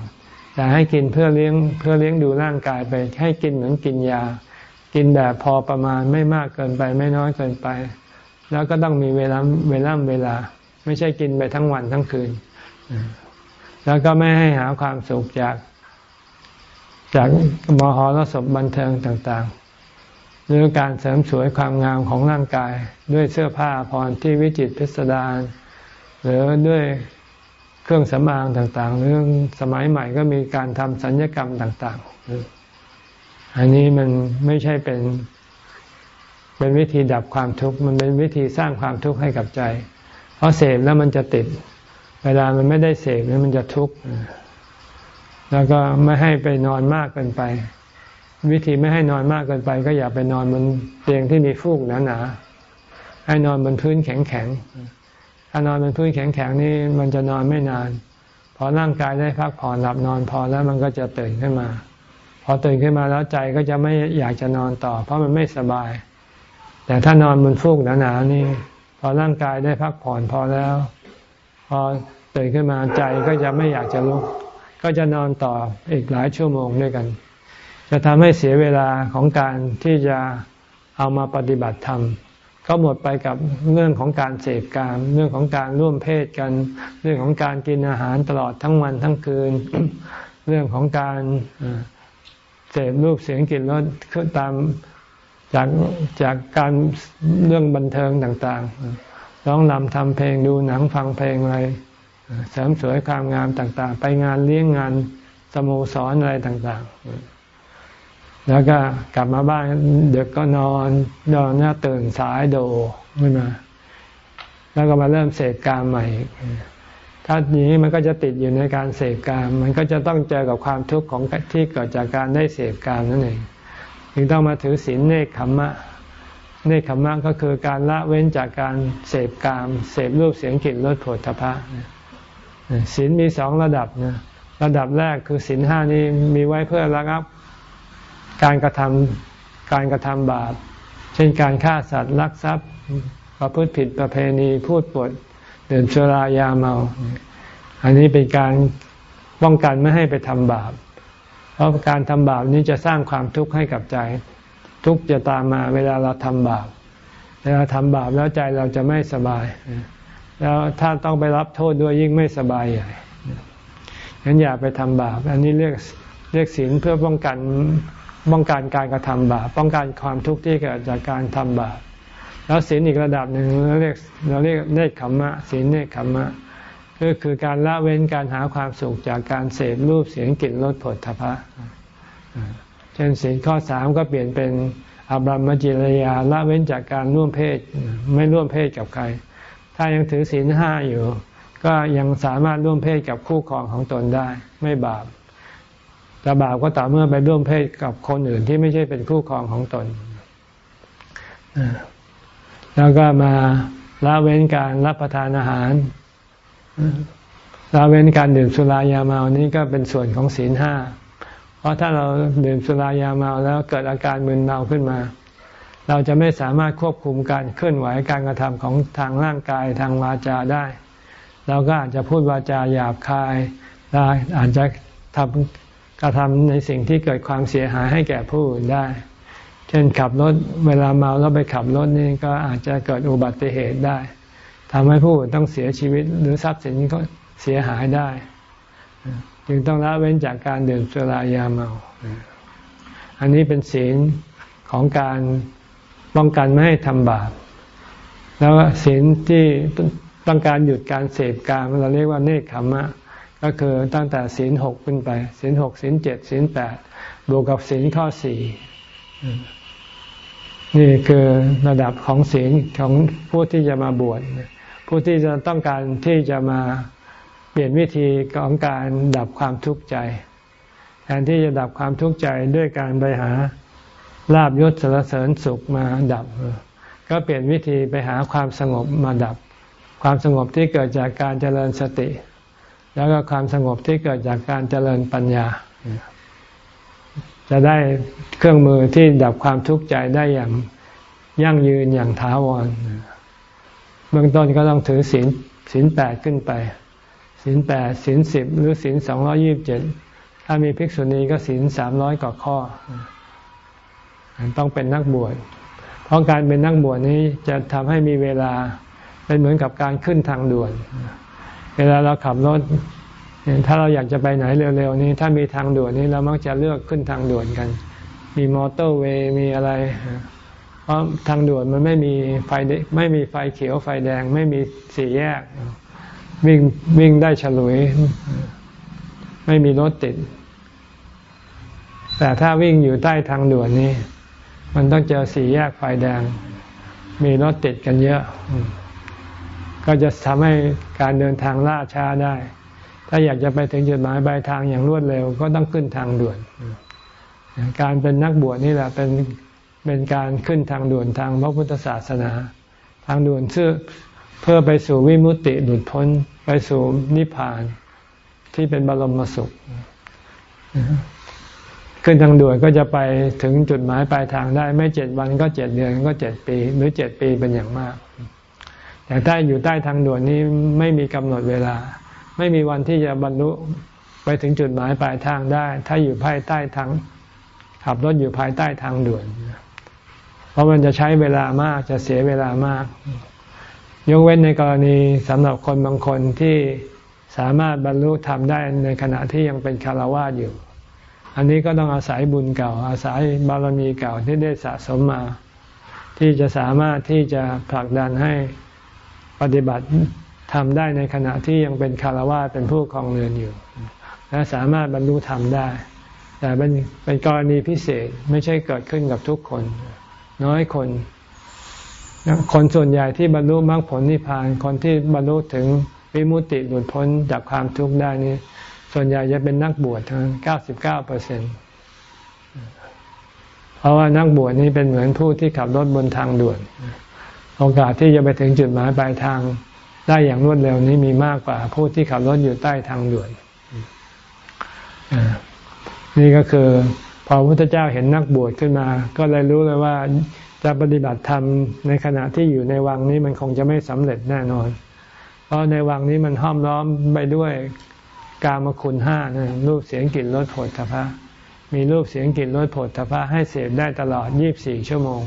แต่ให้กินเพื่อเลี้ยงเพื่อเลี้ยงดูร่างกายไป ให้กินเหมือนกินยา กินแบบพอประมาณไม่มากเกินไป ไม่น้อยเกินไป แล้วก็ต้องมีเวลาเวลาเวลา ไม่ใช่กินไปทั้งวันทั้งคืน แล้วก็ไม่ให้หาความสุขจาก จากมหรสพบันเทิงต่างๆ หรือการเสริมสวยความงามของร่างกาย ด้วยเสื้อผ้าพรที่วิจิตพิสดารหรือด้วยเครื่องสำอางต่างๆ เรื่องสมัยใหม่ก็มีการทำสัญญกรรมต่าง ๆ อันนี้มันไม่ใช่เป็น เป็นวิธีดับความทุกข์มันเป็นวิธีสร้างความทุกข์ให้กับใจ เพราะเสพแล้วมันจะติด เวลามันไม่ได้เสพแล้วมันจะทุกข์แล้วก็ไม่ให้ไปนอนมากเกินไป วิธีไม่ให้นอนมากเกินไป ก็อย่าไปนอนบนเตียงที่มีฟูกหนาๆให้นอนบนพื้นแข็งๆถ้านอนเป็นพื้นแข็งๆนี่มันจะนอนไม่นาน พอร่างกายได้พักผ่อนหลับนอนพอแล้วมันก็จะตื่นขึ้นมา อตื่นขึ้นมาแล้วใจก็จะไม่อยากจะนอนต่อ เพราะมันไม่สบาย แต่ถ้านอนบนฟูกหนาๆนี่ พอร่างกายได้พักผ่อนพอแล้ว พอตื่นขึ้นมาใจก็จะไม่อยากจะลุก ก็จะนอนต่ออีกหลายชั่วโมงด้วยกัน จะทำให้เสียเวลาของการที่จะเอามาปฏิบัติธรรมก็หมดไปกับเรื่องของการเสพการเรื่องของการร่วมเพศกัน เรื่องของการกินอาหารตลอดทั้งวันทั้งคืน เรื่องของการ เสพรูปเสียงกลิ่นรสตามจากจากการเรื่องบันเทิงต่างๆ ร้องรำทำเพลงดูหนังฟังเพลงอะไร เสริมสวยความงามต่างๆ ไปงานเลี้ยงงานสโมสรอะไรต่างๆ แล้วก็กลับมาบ้านเด็กก็นอนนอนหน้าตื่นสายโดขึ้นมา แล้วก็มาเริ่มเสพกามใหม่ ถ้าอย่างนี้มันก็จะติดอยู่ในการเสพกาม มันก็จะต้องเจอกับความทุกข์ของที่เกิดจากการได้เสพกามนั่นเองจึงต้องมาถือศีลเนคขมมะเนคขมมะก็คือการละเว้นจากการเสพกาม เสพรูปเสียงกลิ่นรสผลทพะศีลมีสองระดับนะระดับแรกคือศีลห้านี้มีไว้เพื่อระงับการกระทำการกระทำบาป เช่นการฆ่าสัตว์ลักทรัพย์ประพฤติผิดประเพณีพูดปด ดื่มสุรายาเมา อันนี้เป็นการป้องกันไม่ให้ไปทำบาป เพราะการทำบาปนี้จะสร้างความทุกข์ให้กับใจ ทุกข์จะตามมาเวลาเราทำบาป เวลาทำบาปแล้วใจเราจะไม่สบาย แล้วถ้าต้องไปรับโทษด้วยยิ่งไม่สบายใหญ่งั้นอย่าไปทำบาป อันนี้เรียกเรียกศีลเพื่อป้องกันป้องกันการกระทำบาป ป้องกันความทุกข์ที่เกิดจากการทำบาป แล้วศีลอีกระดับหนึ่งเราเรียกเราเรียกเนคขมมะศีลเนคขมมะก็คือการละเว้นการหาความสุขจากการเสพรูปเสียงกลิ่นรสผลทพะเช่นศีลข้อสามก็เปลี่ยนเป็นอบรมจิรยาละเว้นจากการร่วมเพศไม่ร่วมเพศกับใคร ถ้ายังถือศีลห้าอยู่ ก็ยังสามารถร่วมเพศกับคู่ครองของตนได้ ไม่บาปแต่บาปก็ต่อเมื่อไปร่วมเพศกับคนอื่นที่ไม่ใช่เป็นคู่ครองของตน แล้วก็มาละเว้นการรับประทานอาหารละเว้นการดื่มสุรายาเมานี้ก็เป็นส่วนของศีลห้า เพราะถ้าเราดื่มสุรายาเมาแล้วเกิดอาการมึนเมาขึ้นมา เราจะไม่สามารถควบคุมการเคลื่อนไหวการกระทำของทางร่างกายทางวาจาได้ เราก็อาจจะพูดวาจาหยาบคายได้อาจจะทำกระทำในสิ่งที่เกิดความเสียหายให้แก่ผู้อื่นได้ เช่นขับรถเวลาเมาแล้วไปขับรถนี่ก็อาจจะเกิดอุบัติเหตุได้ทำให้ผู้อื่นต้องเสียชีวิตหรือทรัพย์สินก็เสียหายได้ จึงต้องละเว้นจากการดื่มสุรายาเมา อันนี้เป็นศีลของการป้องกันไม่ให้ทำบาป แล้วศีลที่ต้องการหยุดการเสพการเราเรียกว่าเนคขมะ ก็คือตั้งแต่ศีลหกขึ้นไป ศีลหกศีลเจ็ดศีลแปดบวกกับศีลข้อสี่ นี่คือระดับของศีลของผู้ที่จะมาบวชผู้ที่จะต้องการที่จะมาเปลี่ยนวิธีของการดับความทุกข์ใจแทนที่จะดับความทุกข์ใจด้วยการไปหาลาบยศสารเสริญสุขมาดับ ก็เปลี่ยนวิธีไปหาความสงบมาดับ ความสงบที่เกิดจากการเจริญสติ แล้วก็ความสงบที่เกิดจากการเจริญปัญญา จะได้เครื่องมือที่ดับความทุกข์ใจได้อย่างยั่งยืนอย่างถาวร เบื้องต้นก็ต้องถือศีลศีลแปดขึ้นไปศีลแปดศีลสิบหรือศีลสองร้อยี่บเจ็ดถ้ามีภิกษุณีก็ศีลสามร้อยกว่าข้อ ต้องเป็นนักบวชเพราะการเป็นนักบวชนี้จะทำให้มีเวลาเป็นเหมือนกับการขึ้นทางด่วน เวลาเราขับรถ ถ้าเราอยากจะไปไหนเร็วๆนี้ ถ้ามีทางด่วนนี้เรามักจะเลือกขึ้นทางด่วนกัน มีมอเตอร์เวย์มีอะไร เพราะทางด่วนมันไม่มีไฟไม่มีไฟเขียวไฟแดง ไม่มีสี่แยก วิ่งวิ่งได้ฉลุย ไม่มีรถติด แต่ถ้าวิ่งอยู่ใต้ทางด่วนนี้ มันต้องเจอสี่แยกไฟแดง มีรถติดกันเยอะ ก็จะทำให้การเดินทางล่าช้าได้ ถ้าอยากจะไปถึงจุดหมายปลายทางอย่างรวดเร็ว ก็ต้องขึ้นทางด่วน การเป็นนักบวชนี่แหละเป็นเป็นการขึ้นทางด่วนทางพระพุทธศาสนา ทางด่วนเพื่อเพื่อไปสู่วิมุตติหลุดพ้นไปสู่นิพพานที่เป็นบรมสุข ขึ้นทางด่วนก็จะไปถึงจุดหมายปลายทางได้ ไม่เจ็ดวันก็เจ็ดเดือนก็เจ็ดปี หรือเจ็ดปีเป็นอย่างมากแต่ถ้าอยู่ใต้ทางด่วนนี้ไม่มีกำหนดเวลา ไม่มีวันที่จะบรรลุไปถึงจุดหมายปลายทางได้ ถ้าอยู่ภายใต้ทางขับรถอยู่ภายใต้ทางด่วน เพราะมันจะใช้เวลามากจะเสียเวลามาก ยกเว้นในกรณีสำหรับคนบางคนที่สามารถบรรลุทำได้ในขณะที่ยังเป็นคารวะอยู่ อันนี้ก็ต้องอาศัยบุญเก่า อาศัยบารมีเก่าที่ได้สะสมมา ที่จะสามารถที่จะผลักดันให้ปฏิบัติ ทำได้ในขณะที่ยังเป็นคารวะเป็นผู้ครองเรือนอยู่ และสามารถบรรลุธรรมได้ แต่เป็นเป็นกรณีพิเศษไม่ใช่เกิดขึ้นกับทุกคน น้อยคน คนส่วนใหญ่ที่บรรลุมรรคผลนิพพาน คนที่บรรลุถึงวิมุตติหลุดพ้นจากความทุกข์ได้นี้ ส่วนใหญ่จะเป็นนักบวชทั้งเก้าสิบเก้าเปอร์เซ็นเพราะว่านักบวชนี้เป็นเหมือนผู้ที่ขับรถบนทางด่วน โอกาสที่จะไปถึงจุดหมายปลายทาง ได้อย่างรวดเร็วนี้มีมากกว่าผู้ที่ขับรถอยู่ใต้ทางด่วนนี่ก็คือ พอพระพุทธเจ้าเห็นนักบวชขึ้นมา ก็เลยรู้เลยว่าจะปฏิบัติธรรมในขณะที่อยู่ในวังนี้มันคงจะไม่สำเร็จแน่นอน เพราะในวังนี้มันห้อมล้อมไปด้วยกามคุณห้านะรูปเสียงกลิ่นรสผลทพะมีรูปเสียงกลิ่นรสผลทพะให้เสพได้ตลอดยี่บสี่ชั่วโมง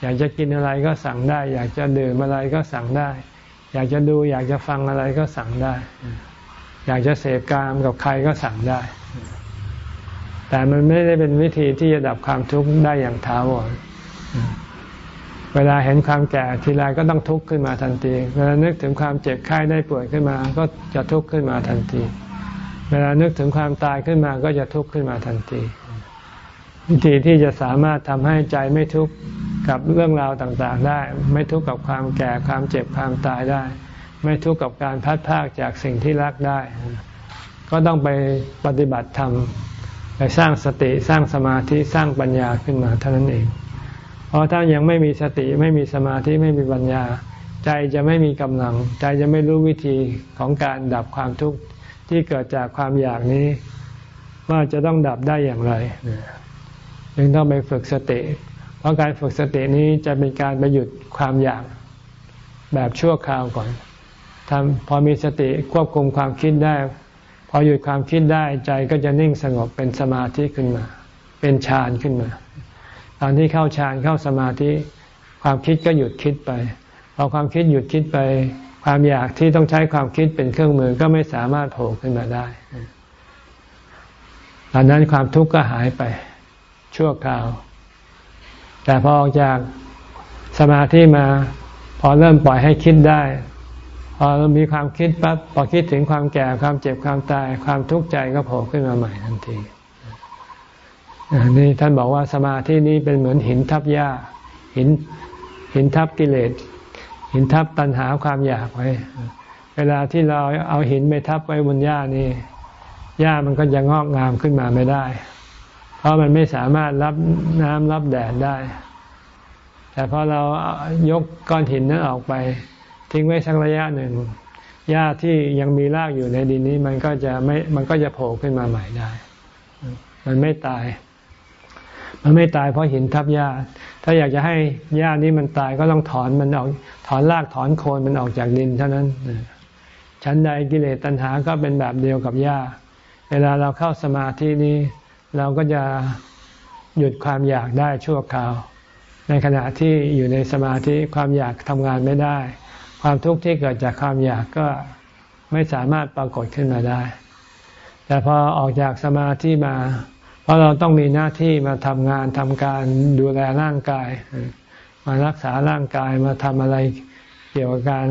อยากจะกินอะไรก็สั่งได้ อยากจะดื่มอะไรก็สั่งได้ อยากจะดูอยากจะฟังอะไรก็สั่งได้ อยากจะเสพกามกับใครก็สั่งได้ แต่มันไม่ได้เป็นวิธีที่จะดับความทุกข์ได้อย่างถาวรเวลาเห็นความแก่ทีไรก็ต้องทุกข์ขึ้นมาทันที เวลานึกถึงความเจ็บไข้ได้ป่วยขึ้นมา ก็จะทุกข์ขึ้นมาทันที เวลานึกถึงความตายขึ้นมาก็จะทุกข์ขึ้นมาทันที วิธีที่จะสามารถทำให้ใจไม่ทุกข์ กับเรื่องราวต่างๆได้ ไม่ทุกข์กับความแก่ความเจ็บความตายได้ ไม่ทุกข์กับการพัดพากจากสิ่งที่รักได้ ก็ต้องไปปฏิบัติธรรมไปสร้างสติสร้างสมาธิสร้างปัญญาขึ้นมาเท่านั้นเอง เพราะถ้ายังไม่มีสติไม่มีสมาธิไม่มีปัญญา ใจจะไม่มีกำลัง ใจจะไม่รู้วิธีของการดับความทุกข์ที่เกิดจากความอยากนี้ ว่าจะต้องดับได้อย่างไร จึงต้องไปฝึกสติ ราะการฝึกสตินี้จะเป็นการไปหยุดความอยากแบบชั่วคราวก่อนทำพอมีสติควบคุมความคิดได้ พอหยุดความคิดได้ใจก็จะนิ่งสงบเป็นสมาธิขึ้นมา เป็นฌานขึ้นมา ตอนที่เข้าฌานเข้าสมาธิ ความคิดก็หยุดคิดไป พอความคิดหยุดคิดไป ความอยากที่ต้องใช้ความคิดเป็นเครื่องมือก็ไม่สามารถโผล่ขึ้นมาได้ตอนนั้นความทุกข์ก็หายไปชั่วคราว แต่พอออกจากสมาธิมา พอเริ่มปล่อยให้คิดได้ พอมีความคิดปั๊บพอคิดถึงความแก่ความเจ็บความตายความทุกข์ใจก็โผล่ขึ้นมาใหม่ทันทีนี่ท่านบอกว่าสมาธินี้เป็นเหมือนหินทับหญ้าหินหินทับกิเลส หินทับตัณหาความอยากไว้ เวลาที่เราเอาหินไปทับไว้บนหญ้านี่หญ้ามันก็จะงอกงามขึ้นมาไม่ได้ เพราะมันไม่สามารถรับน้ำรับแดดได้ แต่พอเรายกก้อนหินนั้นออกไป ทิ้งไว้สักระยะหนึ่งหญ้าที่ยังมีรากอยู่ในดินนี้มันก็จะไม่มันก็จะโผล่ขึ้นมาใหม่ได้ มันไม่ตาย มันไม่ตายเพราะหินทับหญ้า ถ้าอยากจะให้หญ้านี้มันตายก็ต้องถอนมันออกถอนรากถอนโคนมันออกจากดินเท่านั้นชั้นใดกิเลสตัณหาก็เป็นแบบเดียวกับหญ้า เวลาเราเข้าสมาธินี้ เราก็จะหยุดความอยากได้ชั่วคราว ในขณะที่อยู่ในสมาธิความอยากทำงานไม่ได้ ความทุกข์ที่เกิดจากความอยากก็ไม่สามารถปรากฏขึ้นมาได้ แต่พอออกจากสมาธิมา เพราะเราต้องมีหน้าที่มาทำงานทำการดูแลร่างกาย มารักษาร่างกายมาทำอะไรเกี่ยวกับการ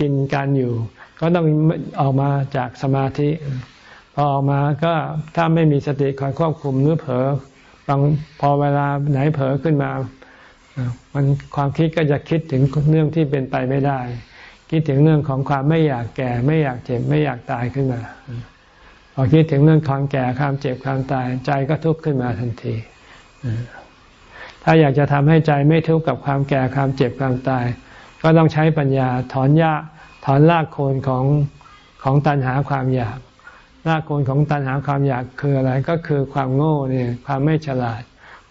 กินการอยู่ ก็ต้องออกมาจากสมาธิ พอออกมาก็ถ้าไม่มีสติคอยควบคุมหรือเผลอบางพอเวลาไหนเผลอขึ้นมามันความคิดก็จะคิดถึงเรื่องที่เป็นไปไม่ได้ คิดถึงเรื่องของความไม่อยากแก่ ไม่อยากเจ็บไม่อยากตายขึ้นมาพอคิดถึงเรื่องความแก่ความเจ็บความตายใจก็ทุกข์ขึ้นมาทันทีถ้าอยากจะทำให้ใจไม่ทุกข์กับความแก่ความเจ็บความตาย ก็ต้องใช้ปัญญาถอนหญ้าถอนรากโคนของของตัณหาความอยาก รากโคนของตัณหาความอยากคืออะไรก็คือความโง่เนี่ยความไม่ฉลาด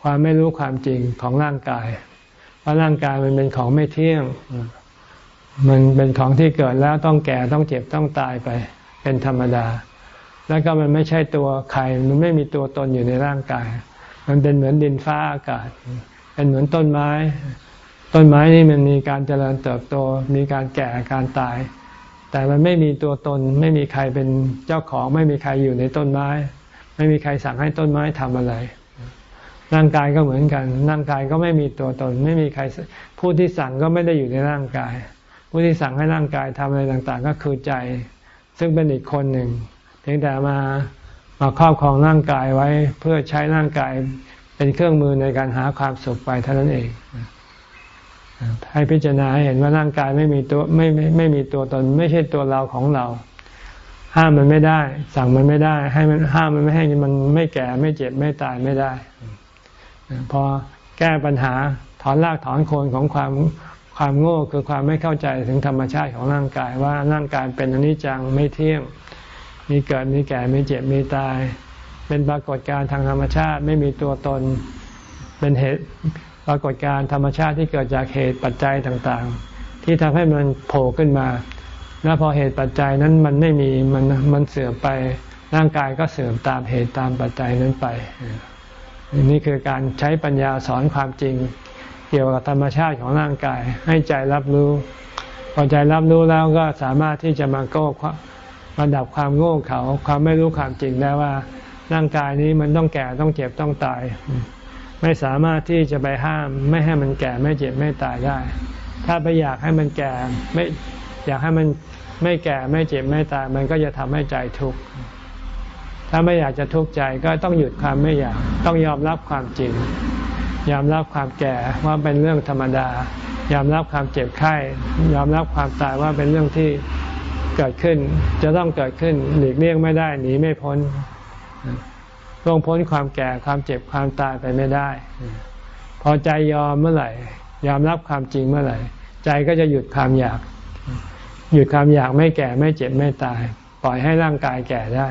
ความไม่รู้ความจริงของร่างกายเพราะร่างกายมันเป็นของไม่เที่ยง มันเป็นของที่เกิดแล้วต้องแก่ต้องเจ็บต้องตายไป เป็นธรรมดา แล้วก็มันไม่ใช่ตัวใครมันไม่มีตัวตนอยู่ในร่างกาย มันเป็นเหมือนดินฟ้าอากาศ เป็นเหมือนต้นไม้ ต้นไม้นี่มันมีการเจริญเติบโต มีการแก่การตาย แต่มันไม่มีตัวตน ไม่มีใครเป็นเจ้าของ ไม่มีใครอยู่ในต้นไม้ ไม่มีใครสั่งให้ต้นไม้ทำอะไร ร่างกายก็เหมือนกัน ร่างกายก็ไม่มีตัวตน ไม่มีใครผู้ที่สั่งก็ไม่ได้อยู่ในร่างกาย ผู้ที่สั่งให้ร่างกายทำอะไรต่างๆ ก็คือใจ ซึ่งเป็นอีกคนหนึ่งเพียงแต่มามาครอบครองร่างกายไว้เพื่อใช้ร่างกายเป็นเครื่องมือในการหาความสุขไปเท่านั้นเอง ให้พิจารณาเห็นว่าร่างกายไม่มีตัวไม่ไม่ไม่มีตัวตน ไม่ใช่ตัวเราของเรา ห้ามมันไม่ได้ สั่งมันไม่ได้ ให้มันห้ามมันไม่ให้มันไม่แก่ไม่เจ็บไม่ตายไม่ได้ พอแก้ปัญหาถอนรากถอนโคนของความความโง่คือความไม่เข้าใจถึงธรรมชาติของร่างกายว่าร่างกายเป็นอนิจจังไม่เที่ยง มีเกิดมีแก่มีเจ็บมีตาย เป็นปรากฏการณ์ทางธรรมชาติไม่มีตัวตน เป็นเหตุ ปรากฏการธรรมชาติที่เกิดจากเหตุปัจจัยต่างๆ ที่ทำให้มันโผล่ขึ้นมา แล้วพอเหตุปัจจัยนั้นมันไม่มีมันมันเสื่อมไปร่างกายก็เสื่อมตามเหตุตามปัจจัยนั้นไปนี่คือการใช้ปัญญาสอนความจริง เกี่ยวกับธรรมชาติของร่างกาย ให้ใจรับรู้ พอใจรับรู้แล้วก็สามารถที่จะมาโก้มาดับความโง่เขา ความไม่รู้ความจริงได้ว่าร่างกายนี้มันต้องแก่ต้องเจ็บต้องตาย ไม่สามารถที่จะไปห้ามไม่ให้มันแก่ไม่เจ็บไม่ตายได้ ถ้าไปอยากให้มันแก่ไม่อยากให้มันไม่แก่ไม่เจ็บไม่ตาย มันก็จะทำให้ใจทุกข์ถ้าไม่อยากจะทุกข์ใจก็ต้องหยุดความไม่อยาก ต้องยอมรับความจริง ยอมรับความแก่ว่าเป็นเรื่องธรรมดา ยอมรับความเจ็บไข้ยอมรับความตายว่าเป็นเรื่องที่เกิดขึ้น จะต้องเกิดขึ้นหลีกเลี่ยงไม่ได้หนีไม่พ้น ล่วงพ้นความแก่ความเจ็บความตายไปไม่ได้ พอใจยอมเมื่อไหร่ ยอมรับความจริงเมื่อไหร่ ใจก็จะหยุดความอยาก หยุดความอยากไม่แก่ไม่เจ็บไม่ตาย ปล่อยให้ร่างกายแก่ได้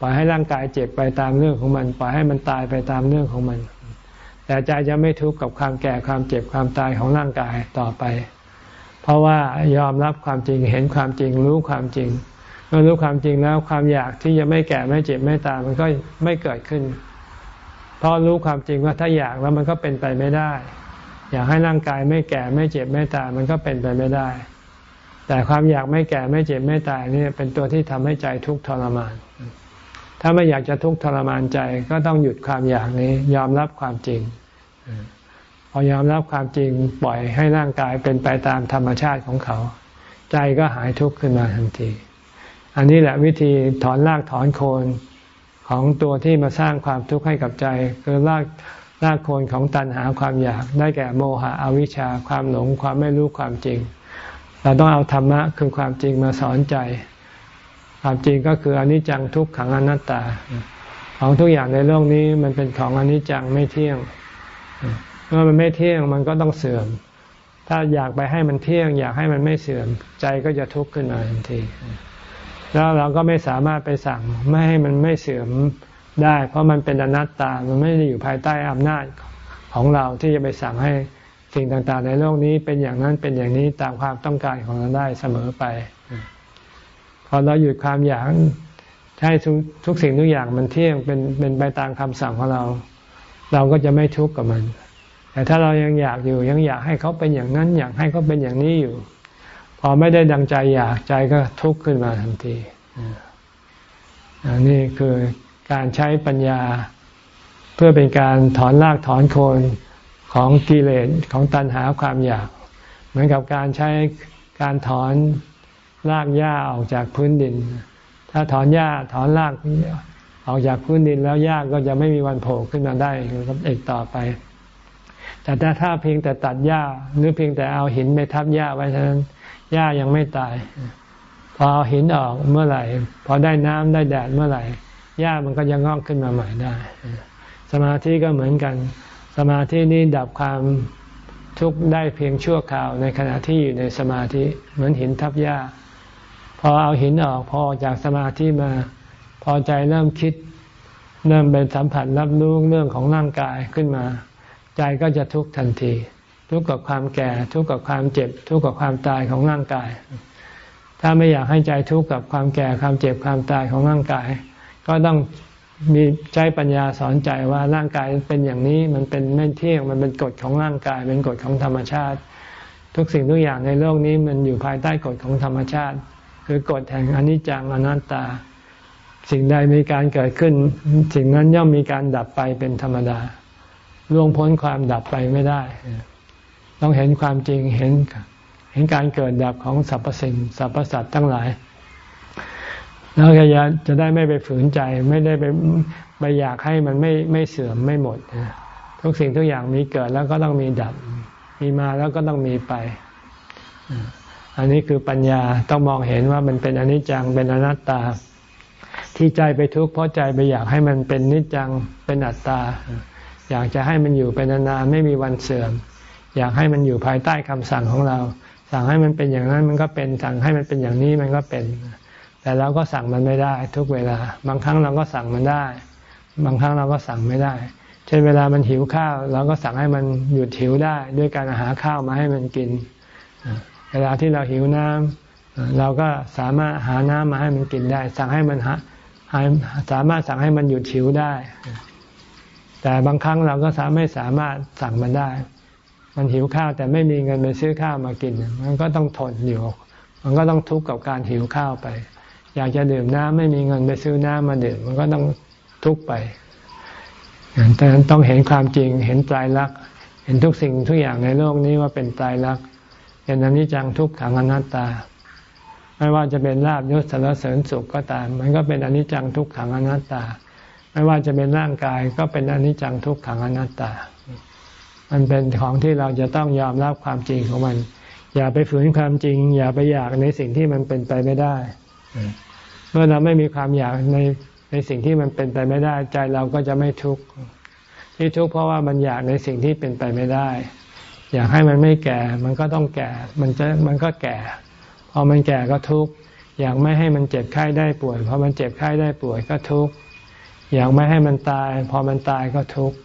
ปล่อยให้ร่างกายเจ็บไปตามเรื่องของมัน ปล่อยให้มันตายไปตามเรื่องของมัน แต่ใจจะไม่ทุกข์กับความแก่ความเจ็บความตายของร่างกายต่อไป เพราะว่ายอมรับความจริงเห็นความจริงรู้ความจริง เมื่อรู้ความจริงแล้วความอยากที่จะไม่แก่ไม่เจ็บไม่ตายมันก็ไม่เกิดขึ้น เพราะรู้ความจริงว่าถ้าอยากแล้วมันก็เป็นไปไม่ได้ อยากให้ร่างกายไม่แก่ไม่เจ็บไม่ตายมันก็เป็นไปไม่ได้ แต่ความอยากไม่แก่ไม่เจ็บไม่ตายนี่เป็นตัวที่ทำให้ใจทุกข์ทรมาน ถ้าไม่อยากจะทุกข์ทรมานใจก็ต้องหยุดความอยากนี้ยอมรับความจริงพอยอมรับความจริงปล่อยให้ร่างกายเป็นไปตามธรรมชาติของเขา ใจก็หายทุกข์ขึ้นมาทันที อันนี้แหละวิธีถอนรากถอนโคนของตัวที่มาสร้างความทุกข์ให้กับใจ คือรากรากโคนของตัณหาความอยากได้แก่โมหะอวิชชาความหลงความไม่รู้ความจริง เราต้องเอาธรรมะคือความจริงมาสอนใจ ความจริงก็คืออนิจจังทุกขังอนัตตา ของทุกอย่างในโลกนี้มันเป็นของอนิจจังไม่เที่ยงเมื่อมันไม่เที่ยงมันก็ต้องเสื่อม ถ้าอยากไปให้มันเที่ยง อยากให้มันไม่เสื่อม ใจก็จะทุกข์ขึ้นมาทันที แล้วเราก็ไม่สามารถไปสั่งไม่ให้มันไม่เสื่อมได้ เพราะมันเป็นอนัตตา มันไม่ได้อยู่ภายใต้อำนาจของเราที่จะไปสั่งให้สิ่งต่างๆ ในโลกนี้เป็นอย่างนั้นเป็นอย่างนี้ตามความต้องการของเราได้เสมอไป พอเราหยุดความอยากให้ทุกสิ่งทุกอย่างมันเที่ยงเป็นเป็นไปตามคำสั่งของเรา เราก็จะไม่ทุกข์กับมัน แต่ถ้าเรายังอยากอยู่ยังอยากให้เขาเป็นอย่างนั้น อยากให้เขาเป็นอย่างนี้อยู่ พอไม่ได้ดังใจอยากใจก็ทุกข์ขึ้นมาทันทีอันนี้คือการใช้ปัญญาเพื่อเป็นการถอนรากถอนโคนของกิเลสของตัณหาความอยาก เหมือนกับการใช้การถอนรากหญ้าออกจากพื้นดิน ถ้าถอนหญ้าถอนรากออกจากพื้นดินแล้วหญ้าก็จะไม่มีวันโผล่ขึ้นมาได้อีกต่อไป แต่ถ้าถ้าเพียงแต่ตัดหญ้าหรือเพียงแต่เอาหินไปทับหญ้าไว้เท่านั้น หญ้ายังไม่ตาย พอเอาหินออกเมื่อไหร่ พอได้น้ำได้แดดเมื่อไหร่หญ้ามันก็ยังงอกขึ้นมาใหม่ได้ สมาธิก็เหมือนกัน สมาธินี้ดับความทุกข์ได้เพียงชั่วคราวในขณะที่อยู่ในสมาธิเหมือนหินทับหญ้า พอเอาหินออกพอออกจากสมาธิมา พอใจเริ่มคิด เริ่มเป็นสัมผัสรับรู้เรื่องของร่างกายขึ้นมา ใจก็จะทุกข์ทันที ทุกข์กับความแก่ ทุกข์กับความเจ็บ ทุกข์กับความตายของร่างกาย ถ้าไม่อยากให้ใจทุกข์กับความแก่ความเจ็บความตายของร่างกาย ก็ต้องมีใจปัญญาสอนใจว่าร่างกายเป็นอย่างนี้มันเป็นไม่เที่ยงมันเป็นกฎของร่างกาย เป็นกฎของธรรมชาติ ทุกสิ่งทุกอย่างในโลกนี้มันอยู่ภายใต้กฎของธรรมชาติ คือกฎแห่งอนิจจังอนัตตา สิ่งใดมีการเกิดขึ้น สิ่งนั้นย่อมมีการดับไปเป็นธรรมดาล่วงพ้นความดับไปไม่ได้ ต้องเห็นความจริงเห็นเห็นการเกิดดับของสรรพสิ่งสรรพสัตว์ทั้งหลาย แล้วก็จะได้ไม่ไปฝืนใจไม่ได้ไปไปอยากให้มันไม่ไม่เสื่อมไม่หมดทุกสิ่งทุกอย่างมีเกิดแล้วก็ต้องมีดับ มีมาแล้วก็ต้องมีไป อันนี้คือปัญญาต้องมองเห็นว่ามันเป็นอนิจจังเป็นอนัตตา ที่ใจไปทุกข์เพราะใจไปอยากให้มันเป็นนิจจังเป็นอัตตา อยากจะให้มันอยู่เป็นนานๆไม่มีวันเสื่อม อยากให้มันอยู่ภายใต้คำสั่งของเรา สั่งให้มันเป็นอย่างนั้นมันก็เป็นสั่งให้มันเป็นอย่างนี้มันก็เป็น แต่เราก็สั่งมันไม่ได้ ทุกเวลา บางครั้งเราก็สั่งมันได้ บางครั้งเราก็สั่งไม่ได้ เช่นเวลามันหิวข้าวเราก็สั่งให้มันหยุดหิวได้ ด้วยการหาข้าวมาให้มันกิน เวลาที่เราหิวน้ำเราก็สามารถหาน้ำมาให้มันกินได้ สั่งให้มันหาสามารถสั่งให้มันหยุดหิวได้ แต่บางครั้งเราก็สามไม่สามารถสั่งมันได้ มันหิวข้าวแต่ไม่มีเงินไปซื้อข้าวมากิน มันก็ต้องทนอยู่ มันก็ต้องทุกข์กับการหิวข้าวไป อยากจะดื่มน้ำไม่มีเงินไปซื้อน้ำมาดื่ม มันก็ต้องทุกข์ไปแต่ต้องเห็นความจริงเห็นตายรักเห็นทุกสิ่งทุกอย่างในโลกนี้ว่าเป็นตายรักเป็นอนิจจังทุกขังอนัตตา ไม่ว่าจะเป็นลาบยศสารเสริญสุขก็ตาม มันก็เป็นอนิจจังทุกขังอนัตตา ไม่ว่าจะเป็นร่างกายก็เป็นอนิจจังทุกขังอนัตตา มันเป็นของที่เราจะต้องยอมรับความจริงของมัน อย่าไปฝืนความจริง อย่าไปอยากในสิ่งที่มันเป็นไปไม่ได้ เมื่อเราไม่มีความอยากในในสิ่งที่มันเป็นไปไม่ได้ ใจเราก็จะไม่ทุกข์ที่ทุกข์เพราะว่ามันอยากในสิ่งที่เป็นไปไม่ได้ อยากให้มันไม่แก่ มันก็ต้องแก่ มันจะมันก็แก่ พอมันแก่ก็ทุกข์อยากไม่ให้มันเจ็บไข้ได้ป่วยพอมันเจ็บไข้ได้ป่วยก็ทุกข์อยากไม่ให้มันตาย พอมันตายก็ทุกข์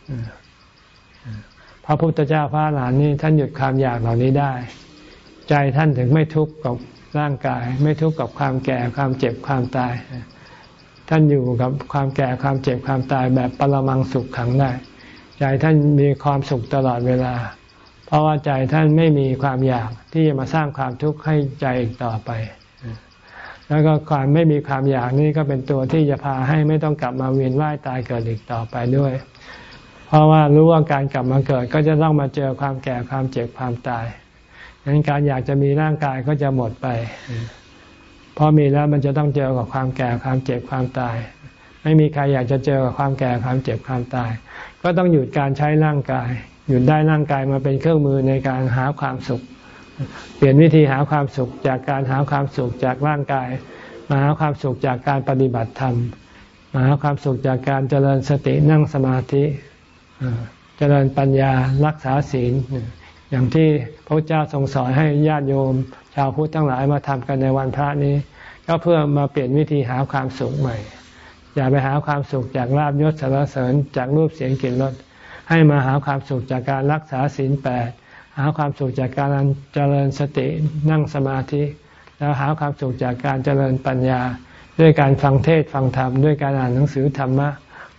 พระพุทธเจ้าพระหลานนี่ท่านหยุดความอยากเหล่านี้ได้ ใจท่านถึงไม่ทุกข์กับร่างกาย ไม่ทุกข์กับความแก่ความเจ็บความตาย ท่านอยู่กับความแก่ความเจ็บความตายแบบปรมังสุขขังได้ ใจท่านมีความสุขตลอดเวลา เพราะว่าใจท่านไม่มีความอยากที่จะมาสร้างความทุกข์ให้ใจอีกต่อไป แล้วก็ความไม่มีความอยากนี่ก็เป็นตัวที่จะพาให้ไม่ต้องกลับมาเวียนว่ายตายเกิดอีกต่อไปด้วย เพราะว่ารู้ว่าการกลับมาเกิดก็จะต้องมาเจอความแก่ความเจ็บความตายดังนั้นการอยากจะมีร่างกายก็จะหมดไปพอมีแล้วมันจะต้องเจอกับความแก่ความเจ็บความตาย ไม่มีใครอยากจะเจอกับความแก่ความเจ็บความตาย ก็ต้องหยุดการใช้ร่างกาย หยุดได้ร่างกายมาเป็นเครื่องมือในการหาความสุข เปลี่ยนวิธีหาความสุขจากการหาความสุขจากร่างกาย มาหาความสุขจากการปฏิบัติธรรม มาหาความสุขจากการเจริญสตินั่งสมาธิ เจริญปัญญารักษาศีล อย่างที่พระเจ้าทรงสอนให้ญาติโยม ชาวพุทธทั้งหลายมาทำกันในวันพระนี้ ก็เพื่อมาเปลี่ยนวิธีหาความสุขใหม่ อย่าไปหาความสุขจากลาบยศสารเสริญจากรูปเสียงกลิ่นรสให้มาหาความสุขจากการรักษาศีลแปดหาความสุขจากการเจริญสตินั่งสมาธิ แล้วหาความสุขจากการเจริญปัญญา ด้วยการฟังเทศฟังธรรม ด้วยการอ่านหนังสือธรรมะ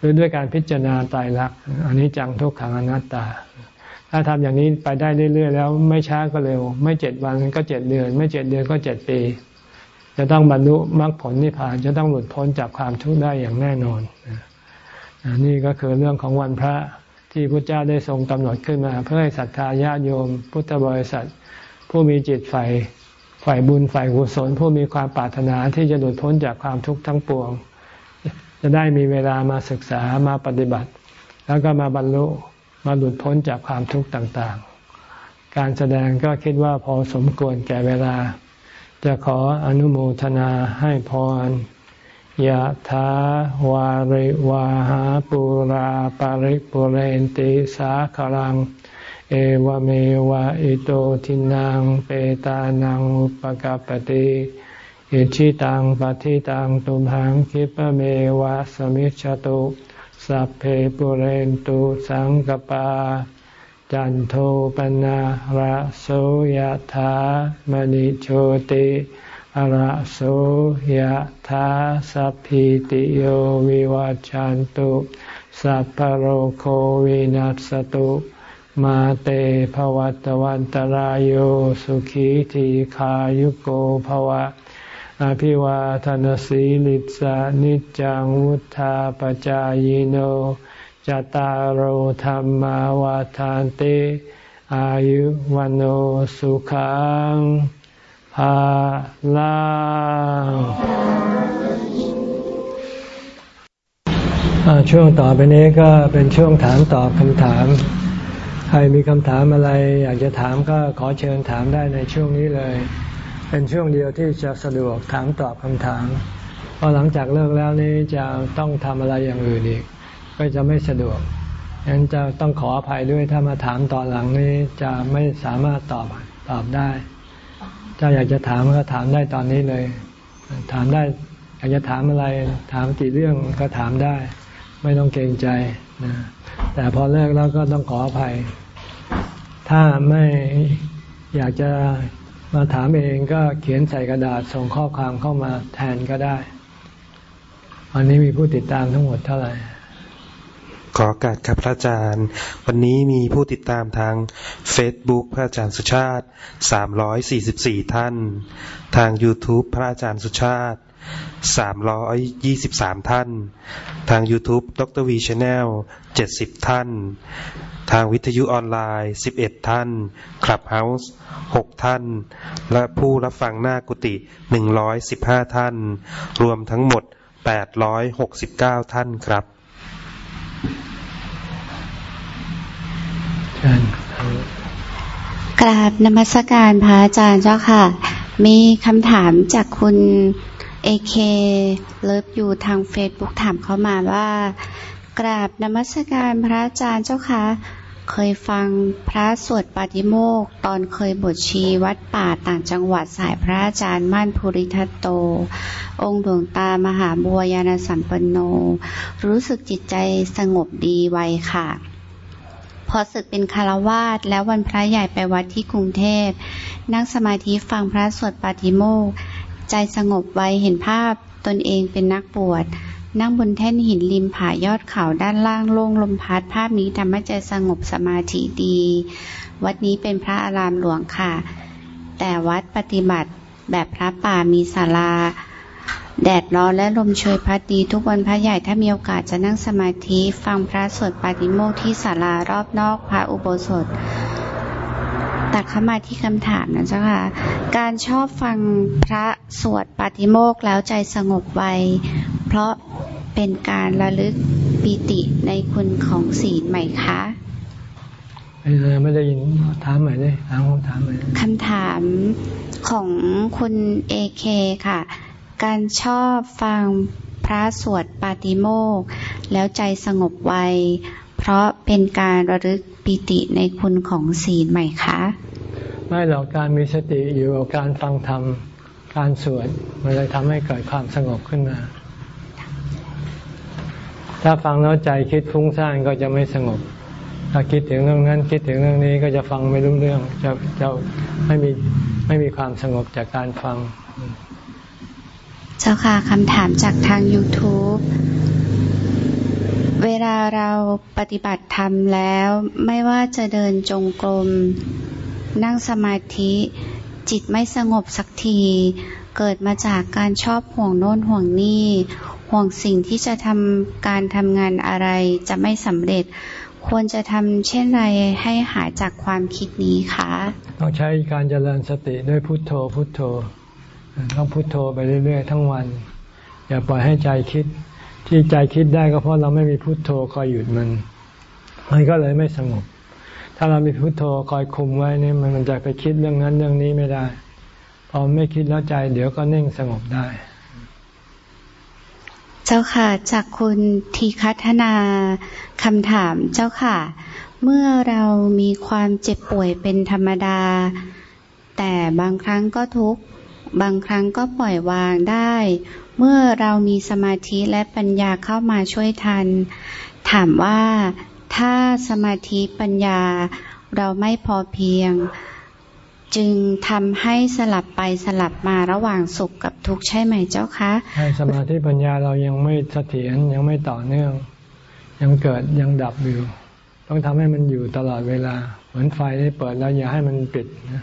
รือด้วยการพิจารณาตายรักอันนี้จังทุกขังอนัตตา ถ้าทำอย่างนี้ไปได้เรื่อยๆแล้วไม่ช้าก็เร็ว ไม่เจ็ดวันก็เจ็ดเดือน ไม่เจ็ดเดือนก็เจ็ดปี จะต้องบรรลุมรรคผลนิพพานจะต้องหลุดพ้นจากความทุกข์ได้อย่างแน่นอนนี่ก็คือเรื่องของวันพระที่พระเจ้าได้ทรงกำหนดขึ้นมา เพื่อให้ศรัทธาญาติโยม พุทธบริษัท ผู้มีจิตใฝ่ฝ่ายบุญฝ่ายกุศลผู้มีความปรารถนาที่จะหลุดพ้นจากความทุกข์ทั้งปวง จะได้มีเวลามาศึกษามาปฏิบัติ แล้วก็มาบรรลุมาหลุดพ้นจากความทุกข์ต่างๆ การแสดงก็คิดว่าพอสมควรแก่เวลา จะขออนุโมทนาให้พรยะถาวาริวาหาปุราปาริปุเรนติสาขลัง เอวเมวะอิโตทินังเปตานังอุปกปติ อิชิตังปฏิตังตุมหังคิปเมวะสมิจฉตุสัพเพปุเรนตุสังกปา จันโทปนะระโสยธามณิโชติระโสยธาสัพพิติโยวิวัจจันตุสัพพโรโควินัสตุมาเตภวัตวันตรโยสุขีทีขายุโกภวะ อภิวาทานสีลิสานิจังวุธาปจายโนจตารโหธรรมวาทานเต อายุวันโอสุขังภาลังช่วงต่อไปนี้ก็เป็นช่วงถามตอบคำถาม ใครมีคำถามอะไรอยากจะถามก็ขอเชิญถามได้ในช่วงนี้เลย เป็นช่วงเดียวที่จะสะดวกถามตอบคำถามเพอหลังจากเลิกแล้วนี้จะต้องทำอะไรอย่างอื่นอีก ก็จะไม่สะดวกฉะนั้นจะต้องขออภัยด้วยถ้ามาถามตอนหลังนี้จะไม่สามารถตอบตอบได้ถ้าอยากจะถามก็ถามได้ตอนนี้เลย ถามได้อยากจะถามอะไรถามกี่เรื่องก็ถามได้ ไม่ต้องเกรงใจนะแต่พอเลิกแล้วก็ต้องขออภัย ถ้าไม่อยากจะ มาถามเองก็เขียนใส่กระดาษส่งข้อความเข้ามาแทนก็ได้ วันนี้มีผู้ติดตามทั้งหมดเท่าไหร่ ขอการครับพระอาจารย์ วันนี้มีผู้ติดตามทาง Facebook พระอาจารย์สุชาติ 344 ท่าน ทาง YouTube พระอาจารย์สุชาติ 323ท่าน ทาง YouTube ดรวีชาแนล70ท่าน ทางวิทยุออนไลน์11ท่าน Clubhouse 6ท่าน และผู้รับฟังหน้ากุฏิ115ท่าน รวมทั้งหมด869ท่านครับกราบนมัสการพระอาจารย์เจ้าค่ะ มีคำถามจากคุณ AK Love อยู่ทางเฟซบุ๊กถามเข้ามาว่า กราบนมัสการพระอาจารย์เจ้าค่ะเคยฟังพระสวดปาฏิโมกตอนเคยบทชีวัดป่าต่างจังหวัดสายพระอาจารย์มั่นภูริทัตโต องค์หลวงตามหาบัวยานสัมปันโน รู้สึกจิตใจสงบดีไวค่ะ พอศึกเป็นคารวาสแล้ววันพระใหญ่ไปวัดที่กรุงเทพ นั่งสมาธิฟังพระสวดปาฏิโมก ใจสงบไวเห็นภาพตนเองเป็นนักบวชนั่งบนแท่นหินริมผายอดเขาด้านล่างโล่งลมพัดภาพนี้ทำให้ใจสงบสมาธิดี วัดนี้เป็นพระอารามหลวงค่ะ แต่วัดปฏิบัติแบบพระป่ามีศาลา แดดร้อนและลมโชยพัดดี ทุกวันพระใหญ่ถ้ามีโอกาสจะนั่งสมาธิ ฟังพระสวดปาฏิโมกที่ศาลารอบนอกพระอุโบสถ ตัดเข้ามาที่คำถามนะเจ้าค่ะ การชอบฟังพระสวดปาฏิโมกแล้วใจสงบไว เพราะเป็นการระลึกปิติในคุณของศีลไหมคะไม่ได้ยินถามใหม่เลยถามคำถามใหม่คำถามของคุณเอเคค่ะ การชอบฟังพระสวดปาติโมกแล้วใจสงบไว เพราะเป็นการระลึก ปิติในคุณของศีลไหมคะ ไม่หรอกการมีสติอยู่กับการฟังธรรมการสวดมันเลยทำให้เกิดความสงบขึ้นมา ถ้าฟังแล้วใจคิดฟุ้งซ่านก็จะไม่สงบ ถ้าคิดถึงเรื่องนั้นคิดถึงเรื่องนี้ก็จะฟังไม่รู้เรื่องจะจะไม่มีไม่มีความสงบจากการฟัง เจ้าค่ะคำถามจากทาง YouTube เวลาเราปฏิบัติธรรมแล้ว ไม่ว่าจะเดินจงกรม นั่งสมาธิ จิตไม่สงบสักที เกิดมาจากการชอบห่วงโน้นห่วงนี่ ห่วงสิ่งที่จะทำการทำงานอะไรจะไม่สำเร็จ ควรจะทำเช่นไรให้หายจากความคิดนี้คะต้องใช้การเจริญสติด้วยพุทโธพุทโธ ต้องพุโทโธไปเรื่อยๆ ทั้งวัน อย่าปล่อยให้ใจคิด ที่ใจคิดได้ก็เพราะเราไม่มีพุโทโธคอยหยุดมัน มันก็เลยไม่สงบ ถ้าเรามีพุโทโธคอยคุมไว้นี่มันจะไปคิดเรื่องนั้นเรื่องนี้ไม่ได้ พอไม่คิดแล้วใจเดี๋ยวก็นิ่งสงบได้ เจ้าค่ะ จากคุณทีคัฒนาคำถามเจ้าค่ะ เมื่อเรามีความเจ็บป่วยเป็นธรรมดา แต่บางครั้งก็ทุกข์ บางครั้งก็ปล่อยวางได้ เมื่อเรามีสมาธิและปัญญาเข้ามาช่วยทัน ถามว่าถ้าสมาธิปัญญาเราไม่พอเพียง จึงทำให้สลับไปสลับมาระหว่างสุขกับทุกข์ใช่ไหมเจ้าคะใช่สมาธิปัญญาเรายังไม่เสถียรยังไม่ต่อเนื่อง ยังเกิดยังดับอยู่ต้องทำให้มันอยู่ตลอดเวลา เหมือนไฟที่เปิดแล้วอย่าให้มันปิดนะ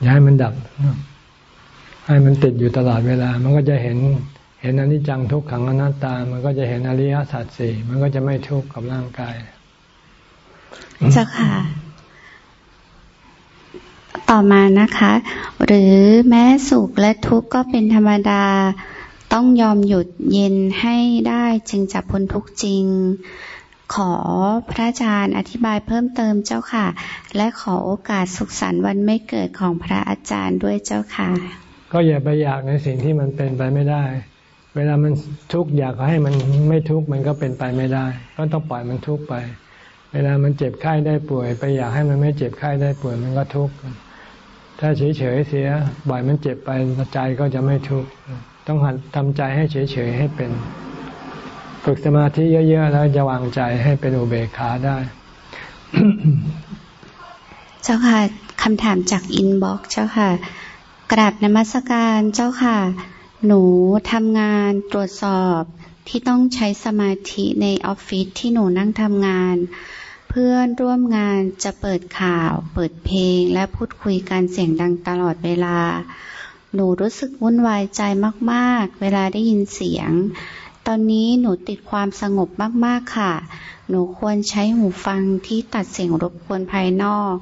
อย่าให้มันดับ ให้มันติดอยู่ตลอดเวลา มันก็จะเห็นเห็นอนิจจังทุกขังอนัตตา มันก็จะเห็นอริยสัจสี่มันก็จะไม่ทุกข์กับร่างกายเจ้าค่ะ ต่อมานะคะ หรือแม้สุขและทุกข์ก็เป็นธรรมดา ต้องยอมหยุดเย็นให้ได้จึงจะพ้นทุกข์จริง ขอพระอาจารย์อธิบายเพิ่มเติมเจ้าค่ะ และขอโอกาสสุขสันต์วันไม่เกิดของพระอาจารย์ด้วยเจ้าค่ะ ก็อย่าไปอยากในสิ่งที่มันเป็นไปไม่ได้ เวลามันทุกข์อยากให้มันไม่ทุกข์มันก็เป็นไปไม่ได้ ก็ต้องปล่อยมันทุกข์ไป เวลามันเจ็บไข้ได้ป่วย ไปอยากให้มันไม่เจ็บไข้ได้ป่วยมันก็ทุกข์ ถ้าเฉยๆเสียบ่อยมันเจ็บไปใจก็จะไม่ทุกข์ ต้องหัดทำใจให้เฉยๆให้เป็น ฝึกสมาธิเยอะๆแล้วจะวางใจให้เป็นอุเบกขาได้เจ้าค่ะคำถามจาก inbox เจ้าค่ะ กราบนมัสการเจ้าค่ะ หนูทำงานตรวจสอบที่ต้องใช้สมาธิในออฟฟิศที่หนูนั่งทำงาน เพื่อนร่วมงานจะเปิดข่าว เปิดเพลง และพูดคุยกันเสียงดังตลอดเวลา หนูรู้สึกวุ่นวายใจมาก ๆ เวลาได้ยินเสียง ตอนนี้หนูติดความสงบมาก ๆ ค่ะ หนูควรใช้หูฟังที่ตัดเสียงรบกวนภายนอก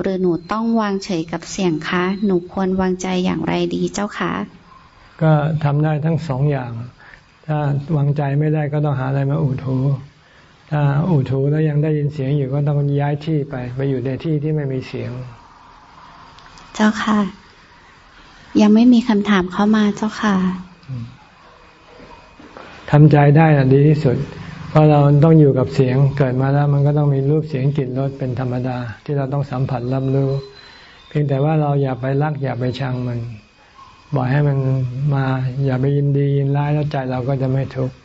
หรือหนูต้องวางเฉยกับเสียงคะ หนูควรวางใจอย่างไรดีเจ้าคะ ก็ทำได้ทั้งสองอย่าง ถ้าวางใจไม่ได้ก็ต้องหาอะไรมาอุดหูถ้าอู่ถูแล้วยังได้ยินเสียงอยู่ก็ต้องย้ายที่ไป ไปอยู่ในที่ที่ไม่มีเสียง เจ้าค่ะ ยังไม่มีคำถามเข้ามาเจ้าค่ะ ทำใจได้นะดีที่สุด เพราะเราต้องอยู่กับเสียงเกิดมาแล้ว มันก็ต้องมีรูปเสียงกลิ่นรสเป็นธรรมดา ที่เราต้องสัมผัสรับรู้ เพียงแต่ว่าเราอย่าไปรักอย่าไปชังมันบ่อยให้มันมา อย่าไปยินดียินร้ายแล้วใจเราก็จะไม่ทุกข์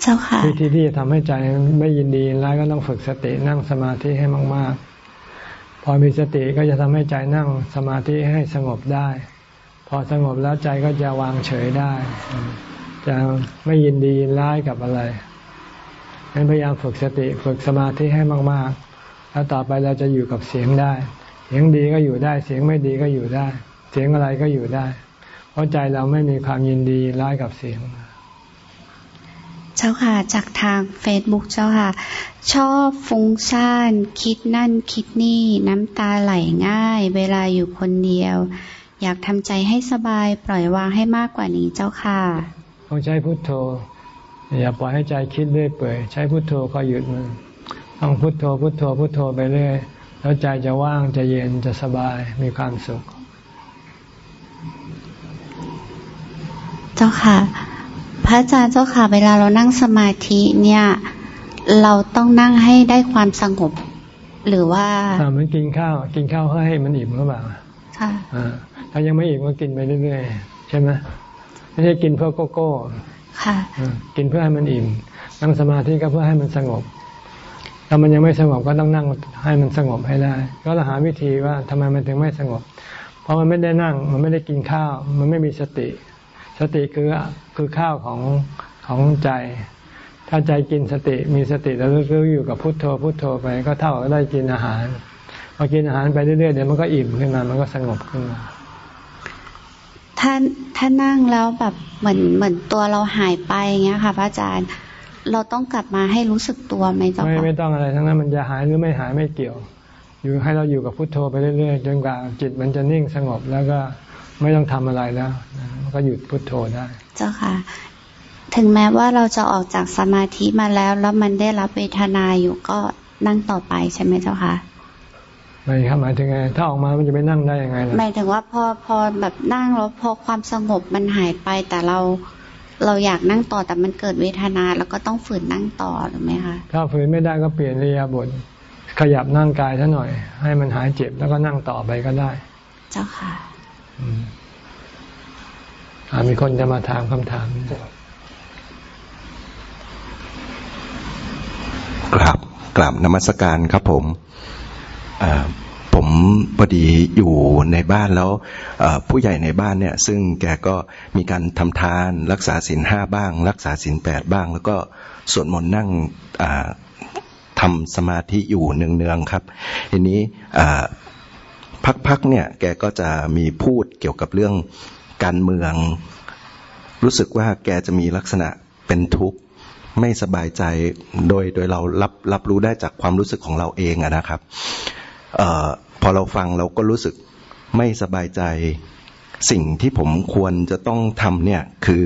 เจ้าค่ะวิธีที่จะทำให้ใจไม่ยินดีร้ายก็ต้องฝึกสตินั่งสมาธิให้มาก ๆ พอมีสติก็จะทำให้ใจนั่งสมาธิให้สงบได้ พอสงบแล้วใจก็จะวางเฉยได้ จะไม่ยินดีร้ายกับอะไรงั้นพยายามฝึกสติฝึกสมาธิให้มาก ๆ แล้วต่อไปเราจะอยู่กับเสียงได้ เสียงดีก็อยู่ได้ เสียงไม่ดีก็อยู่ได้ เสียงอะไรก็อยู่ได้ เพราะใจเราไม่มีความยินดีร้ายกับเสียงเจ้าค่ะจากทางเฟซบุ๊กเจ้าค่ะ ชอบฟุ้งซ่านคิดนั่นคิดนี่น้ำตาไหลง่าย เวลาอยู่คนเดียว อยากทำใจให้สบายปล่อยวางให้มากกว่านี้เจ้าค่ะ ต้องใช้พุทโธ อย่าปล่อยให้ใจคิดเรื่อยเปื่อยใช้พุทโธคอยหยุดมันต้องพุทโธพุทโธพุทโธไปเรื่อยแล้วใจจะว่างจะเย็นจะสบายมีความสุข เจ้าค่ะ พระอาจารย์เจ้าค่ะ เวลาเรานั่งสมาธิเนี่ย เราต้องนั่งให้ได้ความสงบ หรือว่าอ่ามันกินข้าว กินข้าวเพื่อให้มันอิ่มหรือเปล่าค่ะอ่า ถ้ายังไม่อิ่มก็กินไปเรื่อยๆใช่ไหมไม่ใช่กินเพื่อโกโก้ค่ะกินเพื่อให้มันอิ่ม นั่งสมาธิก็เพื่อให้มันสงบ ถ้ามันยังไม่สงบก็ต้องนั่งให้มันสงบให้ได้ ก็เราหาวิธีว่าทำไมมันถึงไม่สงบ เพราะมันไม่ได้นั่ง มันไม่ได้กินข้าว มันไม่มีสติ สติคือคือข้าวของของใจ ถ้าใจกินสติ มีสติแล้วก็อยู่กับพุทโธ พุทโธไป ก็เท่ากับได้กินอาหาร พอกินอาหารไปเรื่อยๆเดี๋ยวมันก็อิ่มขึ้นมา มันก็สงบขึ้นมา ถ้าถ้านั่งแล้วแบบเหมือนเหมือนตัวเราหายไปอย่างเงี้ยค่ะ พระอาจารย์เราต้องกลับมาให้รู้สึกตัวไหมเจ้าค่ะไม่ไม่ต้องอะไรทั้งนั้นมันจะหายหรือไม่หายไม่เกี่ยว อยู่ให้เราอยู่กับพุทโธไปเรื่อยๆจนกว่าจิตมันจะนิ่งสงบแล้วก็ไม่ต้องทำอะไรแล้วก็หยุดพุดโทโธได้ เจ้าค่ะ ถึงแม้ว่าเราจะออกจากสมาธิมาแล้ว แล้วมันได้รับเวทนาอยู่ก็นั่งต่อไปใช่ไหมเจ้าค่ะ ไม่ครับหมายถึงไง ถ้าออกมามันจะไปนั่งได้ยังไงล่ะหมายถึงว่าพอพอแบบนั่งแล้วพอความสงบมันหายไปแต่เราเราอยากนั่งต่อแต่มันเกิดเวทนาแล้วก็ต้องฝืนนั่งต่อหรือไหมคะถ้าฝืนไม่ได้ก็เปลี่ยนระยะบทขยับนั่งกายซะหน่อย ให้มันหายเจ็บแล้วก็นั่งต่อไปก็ได้ เจ้าค่ะมีคนจะมาถามคำถามกราบกราบนมัสการครับผม ผมพอดีอยู่ในบ้านแล้วผู้ใหญ่ในบ้านเนี่ย ซึ่งแกก็มีการทำทานรักษาศีลห้าบ้าง รักษาศีลแปดบ้าง แล้วก็สวดมนต์นั่งทำสมาธิอยู่เนืองๆครับ ทีนี้พักๆเนี่ยแกก็จะมีพูดเกี่ยวกับเรื่องการเมือง รู้สึกว่าแกจะมีลักษณะเป็นทุกข์ไม่สบายใจโดยโดยเรารับรับรู้ได้จากความรู้สึกของเราเองอะนะครับ ออพอเราฟังเราก็รู้สึกไม่สบายใจ สิ่งที่ผมควรจะต้องทำเนี่ยคือ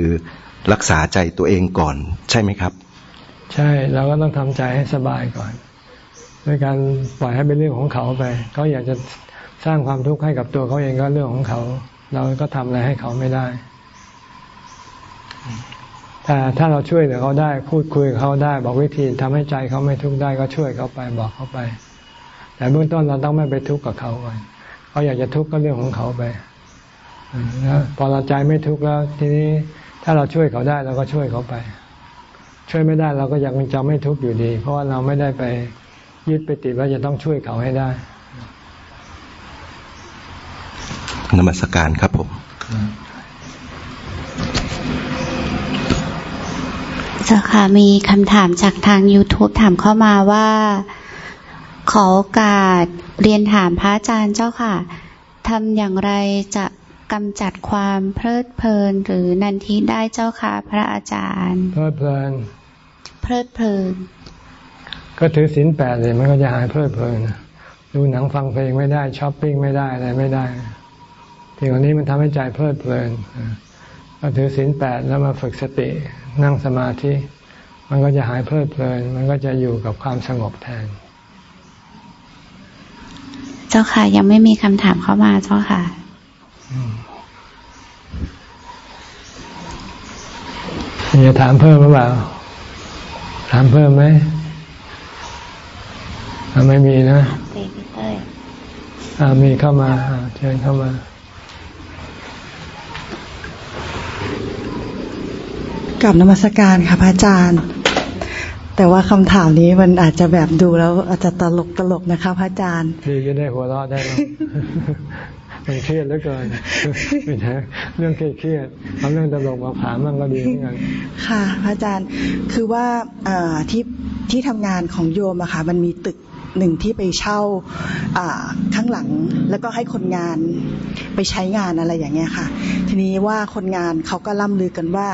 รักษาใจตัวเองก่อน ใช่ไหมครับ ใช่เราก็ต้องทำใจให้สบายก่อนด้วยการปล่อยให้เป็นเรื่องของเขาไป เขาอยากจะสร้างความทุกข์ให้กับตัวเขาเองก็เรื่องของเขา เราก็ทำอะไรให้เขาไม่ได้แต่ถ้าเราช่วยเหลือเขาได้พูดคุยกับเขาได้ บอกวิธีทำให้ใจเขาไม่ทุกข์ได้ก็ช่วยเขาไปบอกเขาไป แต่เบื้องต้นเราต้องไม่ไปทุกข์กับเขาก่อนเขาอยากจะทุกข์ก็เรื่องของเขาไปนะพอเราใจไม่ทุกข์แล้ว ทีนี้ถ้าเราช่วยเขาได้เราก็ช่วยเขาไป ช่วยไม่ได้เราก็ยังจะไม่ทุกข์อยู่ดี เพราะว่าเราไม่ได้ไปยึดไปติดว่าจะต้องช่วยเขาให้ได้นมัสการครับผมเจ้าค่ะมีคำถามจากทาง YouTube ถามเข้ามาว่า ขอโอกาสเรียนถามพระอาจารย์เจ้าค่ะทำอย่างไรจะกำจัดความเพลิดเพลินหรือนันทิได้เจ้าค่ะพระอาจารย์ เพลิดเพลิน เพลิดเพลิน ก็ถือศีลแปดเลยมันก็จะหายเพลิดเพลินดูหนังฟังเพลงไม่ได้ช้อปปิ้งไม่ได้อะไรไม่ได้ทีงวันนี้มันทำให้ใจเพลิดเพลินก็ถือศีลแปดแล้วมาฝึกสตินั่งสมาธิ มันก็จะหายเพลิดเพลิน มันก็จะอยู่กับความสงบแทน เจ้าค่ะ ยังไม่มีคำถามเข้ามาเจ้าค่ะจะถามเพิ่มหรือเปล่า ถามเพิ่มไหมไม่มีนะมีเข้ามาเชิญเข้ามากับนมัสการค่ะพระอาจารย์ แต่ว่าคำถามนี้มันอาจจะแบบดูแล้วอาจจะตลกตลกนะคะพระอาจารย์ดีก็ได้หัวเราะได้มันเครียดเหลือเกินไม่ใช่เรื่องเครียดเครียดเอาเรื่องตลกมาถามมันก็ดีเหมือนกันค่ะ พระอาจารย์คือว่าที่ที่ทำงานของโยมอะค่ะมันมีตึกหนึ่งที่ไปเช่าข้างหลังแล้วก็ให้คนงานไปใช้งานอะไรอย่างเงี้ยค่ะ ทีนี้ว่าคนงานเขาก็ล่ำลือกันว่า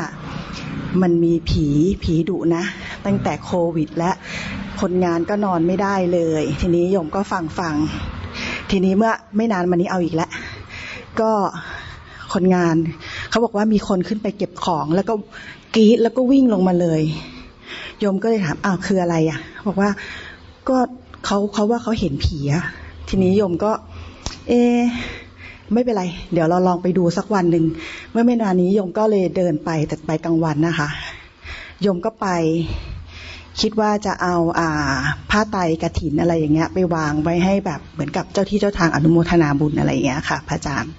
มันมีผีผีดุนะ ตั้งแต่โควิดและคนงานก็นอนไม่ได้เลย ทีนี้โยมก็ฟังฟัง ทีนี้เมื่อไม่นานมานี้เอาอีกแล้วก็คนงานเขาบอกว่ามีคนขึ้นไปเก็บของแล้วก็กรีดแล้วก็วิ่งลงมาเลย โยมก็เลยถามอ้าวคืออะไรอะ บอกว่าก็เขาเขาว่าเขาเห็นผีอะทีนี้โยมก็ เอ ไม่เป็นไร เดี๋ยวเราลองไปดูสักวันหนึ่งเมื่อไม่นานนี้โยมก็เลยเดินไปแต่ไปกลางวันนะคะโยมก็ไปคิดว่าจะเอาอ่าผ้าไตกระถินอะไรอย่างเงี้ย ไปวางไว้ให้แบบเหมือนกับเจ้าที่เจ้าทางอนุโมทนาบุญอะไรอย่างเงี้ยค่ะ พระอาจารย์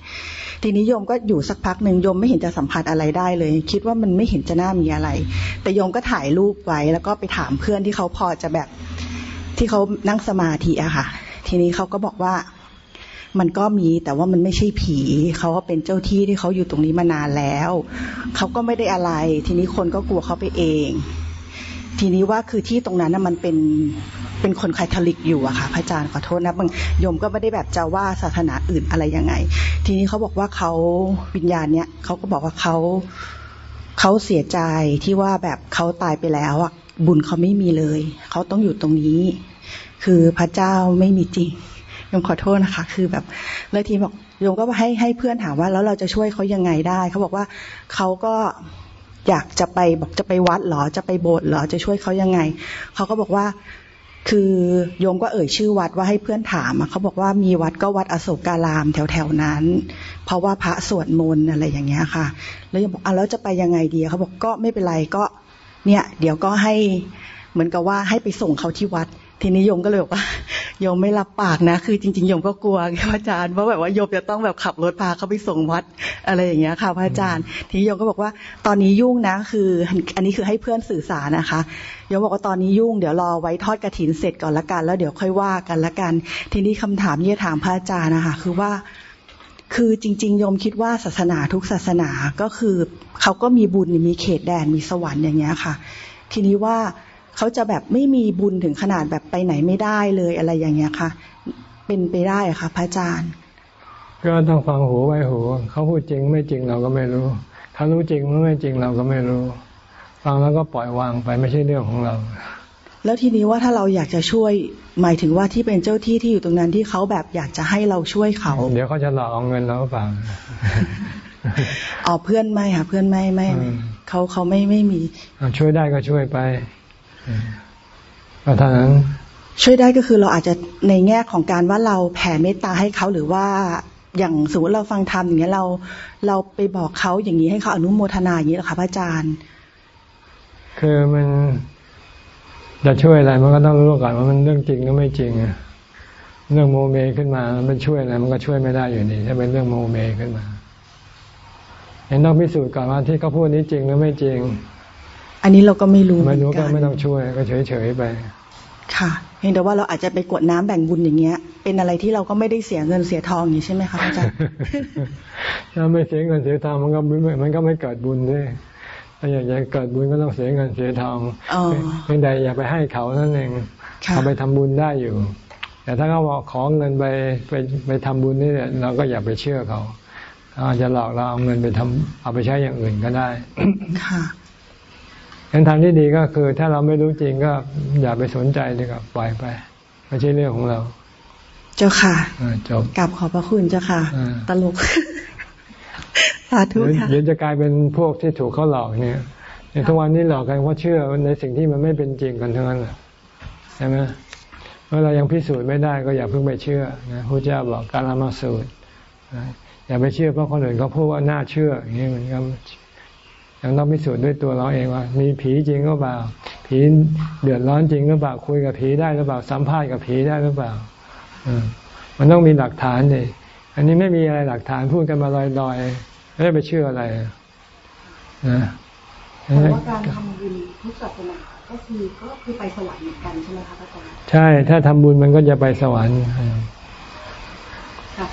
ทีนี้โยมก็อยู่สักพักหนึ่งโยมไม่เห็นจะสัมผัสอะไรได้เลย คิดว่ามันไม่เห็นจะน่ามีอะไร แต่โยมก็ถ่ายรูปไว้แล้วก็ไปถามเพื่อนที่เขาพอจะแบบที่เขานั่งสมาธิอะค่ะ ทีนี้เขาก็บอกว่า มันก็มีแต่ว่ามันไม่ใช่ผีเขาก็เป็นเจ้าที่ที่เขาอยู่ตรงนี้มานานแล้วเขาก็ไม่ได้อะไร ทีนี้คนก็กลัวเขาไปเอง ทีนี้ว่าคือที่ตรงนั้นน่ะมันเป็นเป็นคนคาทอลิกอยู่อะค่ะพระอาจารย์ขอโทษนะบางโยมก็ไม่ได้แบบจะว่าศาสนาอื่นอะไรยังไง ทีนี้เขาบอกว่าเขาวิญญาณเนี้ยเขาก็บอกว่าเขาเขาเสียใจที่ว่าแบบเขาตายไปแล้วอะบุญเขาไม่มีเลย เขาต้องอยู่ตรงนี้ คือพระเจ้าไม่มีจริง มขอโทษนะคะ คือแบบเลยทีบอกโยมก็ให้ให้เพื่อนถามว่า แล้วเราจะช่วยเขายังไงได้เขาบอกว่าเขาก็อยากจะไปบอกจะไปวัดหรอจะไปโบสถ์หรอจะช่วยเขายังไงเขาก็บอกว่าคือโยมก็เอ่ยชื่อวัดว่าให้เพื่อนถามเขาบอกว่ามีวัดก็วัดอโศการามแถวแถวนั้น เพราะว่าพระสวดมนต์อะไรอย่างเงี้ยค่ะ แล้วยมบอกอะแล้วจะไปยังไงดีเขาบอกก็ไม่เป็นไรก็เนี่ย เดี๋ยวก็ให้เหมือนกับว่าให้ไปส่งเขาที่วัด ทีนี้โยมก็เลยบอกว่าโยมไม่รับปากนะ คือจริงๆโยมก็กลัวพระอาจารย์ว่าแบบว่าโยมจะต้องแบบขับรถพาเขาไปส่งวัดอะไรอย่างเงี้ยค่ะพระอาจารย์ ทีนี้โยมก็บอกว่าตอนนี้ยุ่งนะคือ อันนี้คือให้เพื่อนสื่อสารนะคะโยมบอกว่าตอนนี้ยุ่งเดี๋ยวรอไว้ทอดกระถินเสร็จก่อนละกัน แล้วเดี๋ยวค่อยว่ากันละกัน ทีนี้คำถามที่จะถามพระอาจารย์นะคะคือว่าคือจริงๆโยมคิดว่าศาสนาทุกศาสนาก็คือเขาก็มีบุญมีเขตแดนมีสวรรค์อย่างเงี้ยค่ะ ทีนี้ว่า เขาจะแบบไม่มีบุญถึงขนาดแบบไปไหนไม่ได้เลยอะไรอย่างเงี้ยค่ะ เป็นไปได้ค่ะ พระอาจารย์ ก็ต้องฟังหูไว้หูเขาพูดจริงไม่จริงเราก็ไม่รู้เขารู้จริงหรือไม่จริงเราก็ไม่รู้ ฟังแล้วก็ปล่อยวางไปไม่ใช่เรื่องของเรา แล้วทีนี้ว่าถ้าเราอยากจะช่วยหมายถึงว่าที่เป็นเจ้าที่ที่อยู่ตรงนั้นที่เขาแบบอยากจะให้เราช่วยเขา เดี๋ยวเขาจะหลอกเอาเงินเราเปล่าอ๋อเพื่อนไม่ค่ะ เพื่อนไม่ไม่เขาเขาไม่ไม่มีช่วยได้ก็ช่วยไป ก็เท่านั้นช่วยได้ก็คือเราอาจจะในแง่ของการว่าเราแผ่เมตตาให้เขาหรือว่าอย่างสมมติเราฟังธรรมอย่างเงี้ยเรา เราไปบอกเขาอย่างนี้ให้เขาอนุโมทนาอย่างนี้หรอคะพระอาจารย์ คือมันจะช่วยอะไรมันก็ต้องรู้ก่อนว่ามันเรื่องจริงหรือไม่จริงเรื่องโมเมขึ้นมามันช่วยอะไรมันก็ช่วยไม่ได้อยู่ดีถ้าเป็นเรื่องโมเมขึ้นมาเห็นต้องพิสูจน์ก่อนว่าที่เขาพูดนี้จริงหรือไม่จริง อันนี้เราก็ไม่รู้ไม่รู้ก็ไม่ต้องช่วยก็เฉยๆไป ค่ะเพียงแต่ว่าเราอาจจะไปกดน้ำแบ่งบุญอย่างเงี้ย เป็นอะไรที่เราก็ไม่ได้เสียเงินเสียทองอย่างนี้ใช่ไหมคะอาจารย์ถ้าไม่เสียเงินเสียทองมันก็มันก็ไม่เกิดบุญด้วยถ้าอยากจะเกิดบุญก็ต้องเสียเงินเสียทองเพียงใดอย่าไปให้เขานั่นเองเอาไปทำบุญได้อยู่ แต่ถ้าเขาบอกขอเงินไปไปไปทำบุญนี่เราก็อย่าไปเชื่อเขาอาจจะหลอกเราเอาเงินไปทำเอาไปใช้อย่างอื่นก็ได้ค่ะ งั้นทางที่ดีก็คือ ถ้าเราไม่รู้จริงก็อย่าไปสนใจเลยครับปล่อยไปไม่ใช่เรื่องของเรา เจ้าค่ะจบกลับขอบพระคุณเจ้าค่ะ ตลกสาธุค่ะเดี๋ยวจะกลายเป็นพวกที่ถูกเขาหลอกเนี่ยในทุกวันนี้หลอกกันว่าเชื่อในสิ่งที่มันไม่เป็นจริงกันทั้งนั้นใช่ไหมเมื่อเรายังพิสูจน์ไม่ได้ก็อย่าเพิ่งไปเชื่อนะพระเจ้าบอกการละมาสูตรอย่าไปเชื่อเพราะคนอื่นเขาพูดว่าน่าเชื่ออย่างนี้มันก็ ยังต้องพิสูจน์ด้วยตัวเราเองว่า มีผีจริงหรือเปล่า ผีเดือดร้อนจริงหรือเปล่า คุยกับผีได้หรือเปล่า สัมภาษณ์กับผีได้หรือเปล่าอมันต้องมีหลักฐานเลยอันนี้ไม่มีอะไรหลักฐานพูดกันมาลอยๆไม่ได้ไปเชื่ออะไรนะแต่ว่าการทำบุญทุกศาสนาก็คือก็คือไปสวรรค์เหมือนกันใช่ไหมคะอาจารย์ใช่ ถ้าทำบุญมันก็จะไปสวรรค์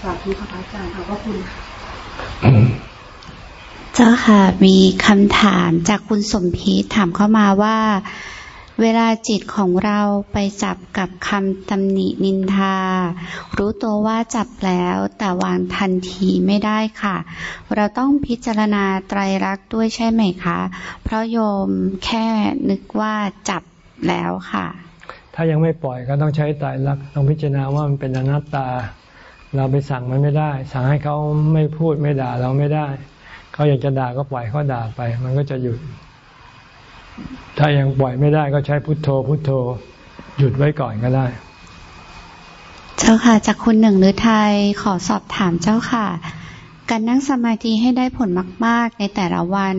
สาธุค่ะอาจารย์ขอบคุณเจ้าค่ะ มีคำถามจากคุณสมพีถามเข้ามาว่า เวลาจิตของเราไปจับกับคำตำหนินินทา รู้ตัวว่าจับแล้วแต่วางทันทีไม่ได้ค่ะ เราต้องพิจารณาไตรลักษณ์ด้วยใช่ไหมคะ เพราะโยมแค่นึกว่าจับแล้วค่ะ ถ้ายังไม่ปล่อยก็ต้องใช้ไตรลักษณ์ต้องพิจารณาว่ามันเป็นอนัตตา เราไปสั่งมันไม่ได้ สั่งให้เขาไม่พูดไม่ด่าเราไม่ได้ เขาอยากจะด่าก็ปล่อยเขาด่าไป มันก็จะหยุด ถ้ายังปล่อยไม่ได้ก็ใช้พุทโธ พุทโธ หยุดไว้ก่อนก็ได้ เจ้าค่ะ จากคุณหนึ่งหรือไทยขอสอบถามเจ้าค่ะ การนั่งสมาธิให้ได้ผลมาก ๆ ในแต่ละวัน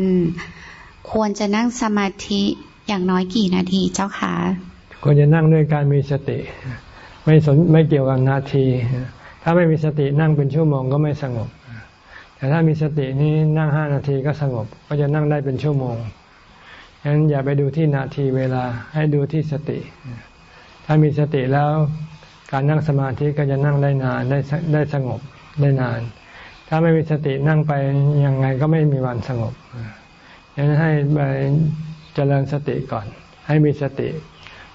ควรจะนั่งสมาธิอย่างน้อยกี่นาทีเจ้าค่ะควรจะนั่งด้วยการมีสติ ไม่สนไม่เกี่ยวกับนาที ถ้าไม่มีสตินั่งเป็นชั่วโมงก็ไม่สงบ แต่ถ้ามีสตินี้นั่งห้านาทีก็สงบ ก็จะนั่งได้เป็นชั่วโมงฉะนั้นอย่าไปดูที่นาทีเวลาให้ดูที่สติ ถ้ามีสติแล้วการนั่งสมาธิก็จะนั่งได้นานได้ได้สงบได้นาน ถ้าไม่มีสตินั่งไปยังไงก็ไม่มีวันสงบฉะนั้นให้ไปเจริญสติก่อน ให้มีสติ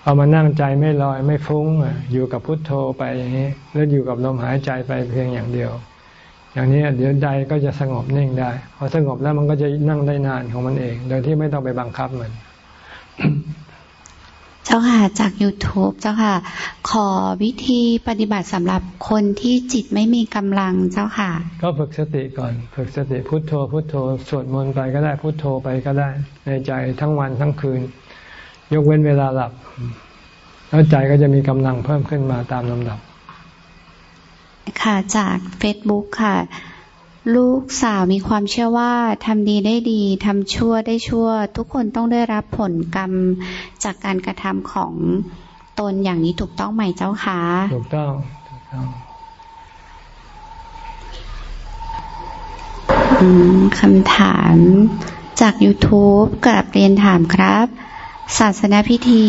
พอมานั่งใจไม่ลอยไม่ฟุ้งอยู่กับพุทโธไปอย่างนี้แล้วอยู่กับลมหายใจไปเพียงอย่างเดียว อย่างนี้เดี๋ยวใจก็จะสงบนิ่งได้ พอสงบแล้วมันก็จะนั่งได้นานของมันเอง โดยที่ไม่ต้องไปบังคับมัน เจ้าค่ะจาก YouTube เจ้าค่ะ ขอวิธีปฏิบัติสำหรับคนที่จิตไม่มีกำลังเจ้าค่ะ ก็ฝึกสติก่อน ฝึกสติพุทโธ พุทโธสวดมนต์ไปก็ได้พุทโธไปก็ได้ ในใจทั้งวันทั้งคืน ยกเว้นเวลาหลับ แล้วใจก็จะมีกำลังเพิ่มขึ้นมาตามลำดับ ค่ะจากเฟซบุ๊กค่ะ ลูกสาวมีความเชื่อว่าทำดีได้ดีทำชั่วได้ชั่ว ทุกคนต้องได้รับผลกรรมจากการกระทำของตนอย่างนี้ถูกต้องไหมเจ้าคะถูกต้องถูกต้องคำถามจาก YouTube กับเรียนถามครับ ศาสนาพิธี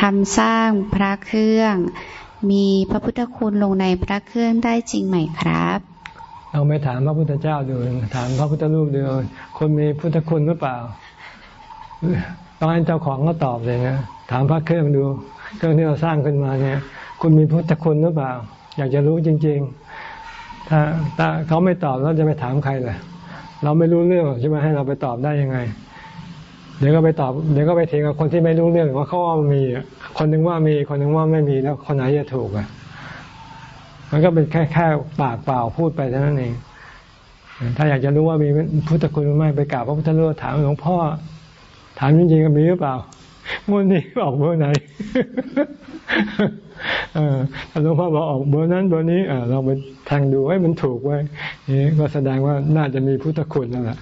ทำสร้างพระเครื่อง มีพระพุทธคุณลงในพระเครื่องได้จริงไหมครับเราไปถามพระพุทธเจ้าดู ถามพระพุทธรูปดูคนมีพุทธคุณหรือเปล่าต้องให้เจ้าของก็ตอบเลยนะถามพระเครื่องดู เครื่องที่เราสร้างขึ้นมาเนี่ย คุณมีพุทธคุณหรือเปล่า อยากจะรู้จริง ๆ ถ้าถ้าเขาไม่ตอบเราจะไปถามใครล่ะ เราไม่รู้เรื่องใช่ไหมให้เราไปตอบได้ยังไง เดี๋ยวก็ไปตอบ เดี๋ยวก็ไปเถียงกับคนที่ไม่รู้เรื่องว่าเขาว่ามี คนหนึ่งว่ามีคนหนึ่งว่าไม่มีแล้วคนไหนจะถูกอะ มันก็เป็นแค่แค่ปากเปล่าพูดไปเท่านั้นเอง ถ้าอยากจะรู้ว่ามีพุทธคุณหรือไม่ไปกราบพระพุทธรูปถามหลวงพ่อ ถามจริงๆก็มีหรือเปล่างวดนี้ออกเบอร์ไหนเออหลวงพ่อบอกออกเบอร์นั้นเบอร์นี้เราไปทางดูให้มันถูกไว้นี่ก็แสดงว่าน่าจะมีพุทธคุณแล้วล่ะ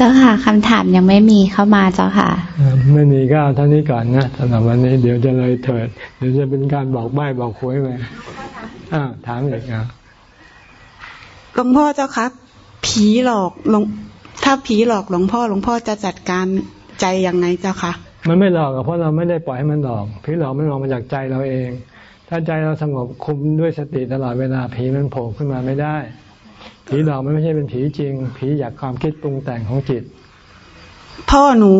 เจ้าค่ะคำถามยังไม่มีเข้ามาเจ้าค่ะ ไม่มีก็เอาเท่านี้ก่อนนะสำหรับวันนี้เดี๋ยวจะเลยเถิด เดี๋ยวจะเป็นการบอกใบ้บอกคุยไปอ่าถามอีกอะหลวงพ่อเจ้าครับ ผีหลอกหลวงถ้าผีหลอกหลวงพ่อหลวงพ่อจะจัดการใจยังไงเจ้าคะมันไม่หลอกเพราะเราไม่ได้ปล่อยให้มันหลอก ผีหลอกมันหลอกมาจากใจเราเอง ถ้าใจเราสงบคุมด้วยสติตลอดเวลาผีมันโผล่ขึ้นมาไม่ได้ ผีหลอกมันไม่ใช่เป็นผีจริง ผีอยากความคิดปรุงแต่งของจิต พ่อหนู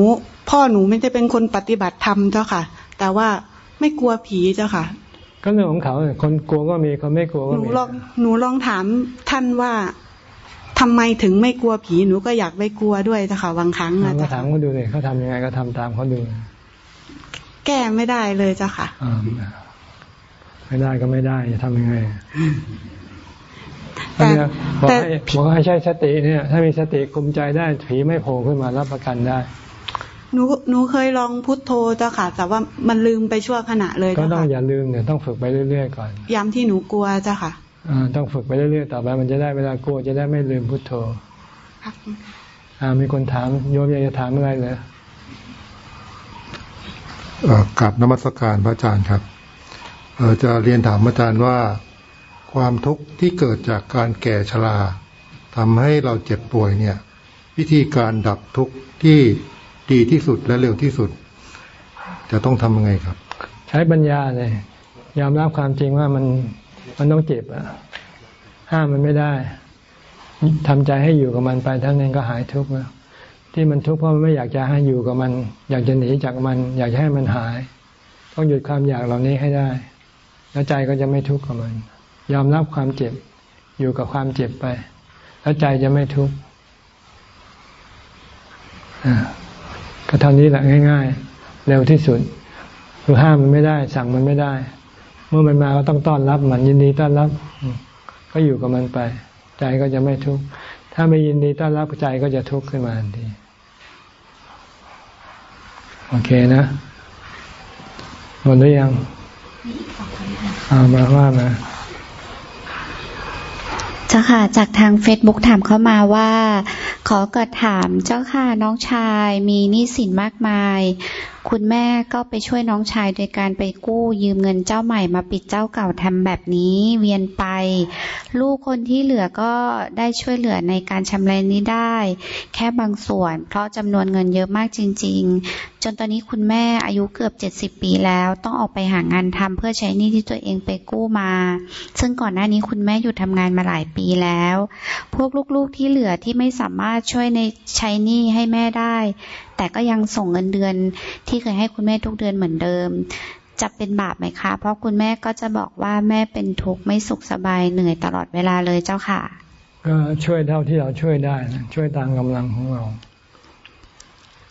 พ่อหนูไม่ได้เป็นคนปฏิบัติธรรมเจ้าค่ะ แต่ว่าไม่กลัวผีเจ้าค่ะ ก็เรื่องของเขาคนกลัวก็มีคนไม่กลัวก็มีหนูลองหนูลองถามท่านว่าทำไมถึงไม่กลัวผีหนูก็อยากไปกลัวด้วยเจ้าค่ะบางครั้งนะถามเขาดูเลยเขาทำยังไงก็ทำตามเขาดู แก้ไม่ได้เลยเจ้าค่ะไม่ได้ก็ไม่ได้จะทำยังไง แต่บอกให้บอกให้ใช้สติเนี่ย ถ้ามีสติคุมใจได้ผีไม่โผล่ขึ้นมารับประกันได้หนูหนูเคยลองพุทโธเจ้าค่ะ แต่ว่ามันลืมไปชั่วขณะเลยก็ต้องอย่าลืมเนี่ยต้องฝึกไปเรื่อยๆก่อนย้ำที่หนูกลัวเจ้าค่ะอ่าต้องฝึกไปเรื่อยๆต่อไป มันจะได้เวลากลัวจะได้ไม่ลืมพุทโธอ่ามีคนถามโยมอยากจะถามอะไรเลยกับนมัสการพระอาจารย์ครับจะเรียนถามอาจารย์ว่า ความทุกข์ที่เกิดจากการแก่ชราทำให้เราเจ็บป่วยเนี่ย วิธีการดับทุกข์ที่ดีที่สุดและเร็วที่สุด จะต้องทำยังไงครับ ใช้ปัญญาเลยยอมรับความจริงว่ามันมันต้องเจ็บอะห้ามมันไม่ได้ทำใจให้อยู่กับมันไปทั้งนั้นก็หายทุกข์แล้วที่มันทุกข์เพราะมันไม่อยากจะให้อยู่กับมัน อยากจะหนีจากมัน อยากจะให้มันหาย ต้องหยุดความอยากเหล่านี้ให้ได้ แล้วใจก็จะไม่ทุกข์กับมัน ยอมรับความเจ็บ อยู่กับความเจ็บไป แล้วใจจะไม่ทุกข์ก็เท่านี้แหละง่าย ๆ เร็วที่สุดคือห้ามมันไม่ได้ สั่งมันไม่ได้ เมื่อมันมาก็ต้องต้อนรับมันยินดีต้อนรับ ก็อยู่กับมันไป ใจก็จะไม่ทุกข์ถ้าไม่ยินดีต้อนรับใจก็จะทุกข์ขึ้นมาทันทีโอเคนะหมดหรือยัง เอามาว่ามา เจ้าค่ะ จากทางเฟซบุ๊กถามเข้ามาว่า ขอเกิดถามเจ้าค่ะน้องชายมีหนี้สินมากมาย คุณแม่ก็ไปช่วยน้องชายโดยการไปกู้ยืมเงินเจ้าใหม่มาปิดเจ้าเก่าทำแบบนี้เวียนไป ลูกคนที่เหลือก็ได้ช่วยเหลือในการชำระนี้ได้ แค่บางส่วน เพราะจำนวนเงินเยอะมากจริง ๆ จนตอนนี้คุณแม่อายุเกือบเจ็ดสิบปีแล้ว ต้องออกไปหางานทำเพื่อใช้หนี้ที่ตัวเองไปกู้มา ซึ่งก่อนหน้านี้คุณแม่อยู่ทำงานมาหลายปีแล้ว พวกลูกๆที่เหลือที่ไม่สามารถช่วยในใช้หนี้ให้แม่ได้ แต่ก็ยังส่งเงินเดือนที่เคยให้คุณแม่ทุกเดือนเหมือนเดิม จะเป็นบาปไหมคะ เพราะคุณแม่ก็จะบอกว่าแม่เป็นทุกข์ไม่สุขสบายเหนื่อยตลอดเวลาเลยเจ้าค่ะ ก็ช่วยเท่าที่เราช่วยได้นะช่วยตามกำลังของเรา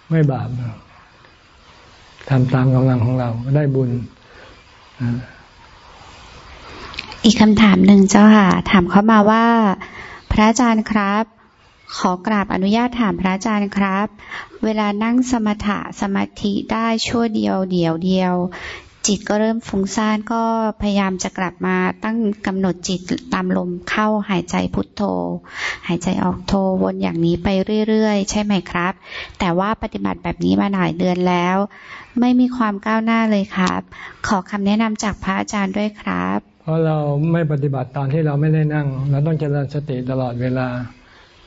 ไม่บาปทำตามกำลังของเราได้บุญอีกคำถามหนึ่งเจ้าค่ะ ถามเขามาว่า พระอาจารย์ครับ ขอกราบอนุญาตถามพระอาจารย์ครับ เวลานั่งสมถะสมาธิได้ชั่วเดียวเดียวเดียว จิตก็เริ่มฟุ้งซ่านก็พยายามจะกลับมาตั้งกำหนดจิตตามลมเข้าหายใจพุทโธ หายใจออกโทวนอย่างนี้ไปเรื่อยๆ ใช่ไหมครับ แต่ว่าปฏิบัติแบบนี้มาหลายเดือนแล้ว ไม่มีความก้าวหน้าเลยครับ ขอคำแนะนำจากพระอาจารย์ด้วยครับ เพราะเราไม่ปฏิบัติตอนที่เราไม่ได้นั่ง เราต้องเจริญสติตลอดเวลา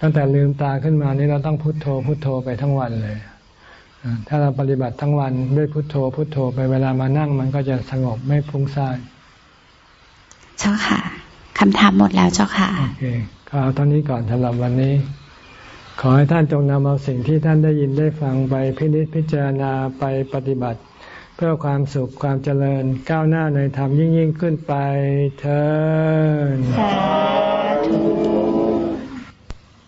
ตั้งแต่ลืมตาขึ้นมานี่เราต้องพุโทโธพุโทโธไปทั้งวันเลย ถ้าเราปฏิบัติทั้งวันด้วยพุโทโธ พุโทโธไปเวลามานั่งมันก็จะสงบไม่ฟุ้งซ่านเจ้าค่ะคำถามหมดแล้วเจ้าค่ะโอเคก็เอาตอนนี้ก่อนสำหรับวันนี้ ขอให้ท่านจงนำเอาสิ่งที่ท่านได้ยินได้ฟังไปพิจิตพิจารณาไปปฏิบัติไปพื่อความสุขความเจริญก้าวหน้าในธรรมยิ่งยิ่งขึ้นไปเธอสาธุ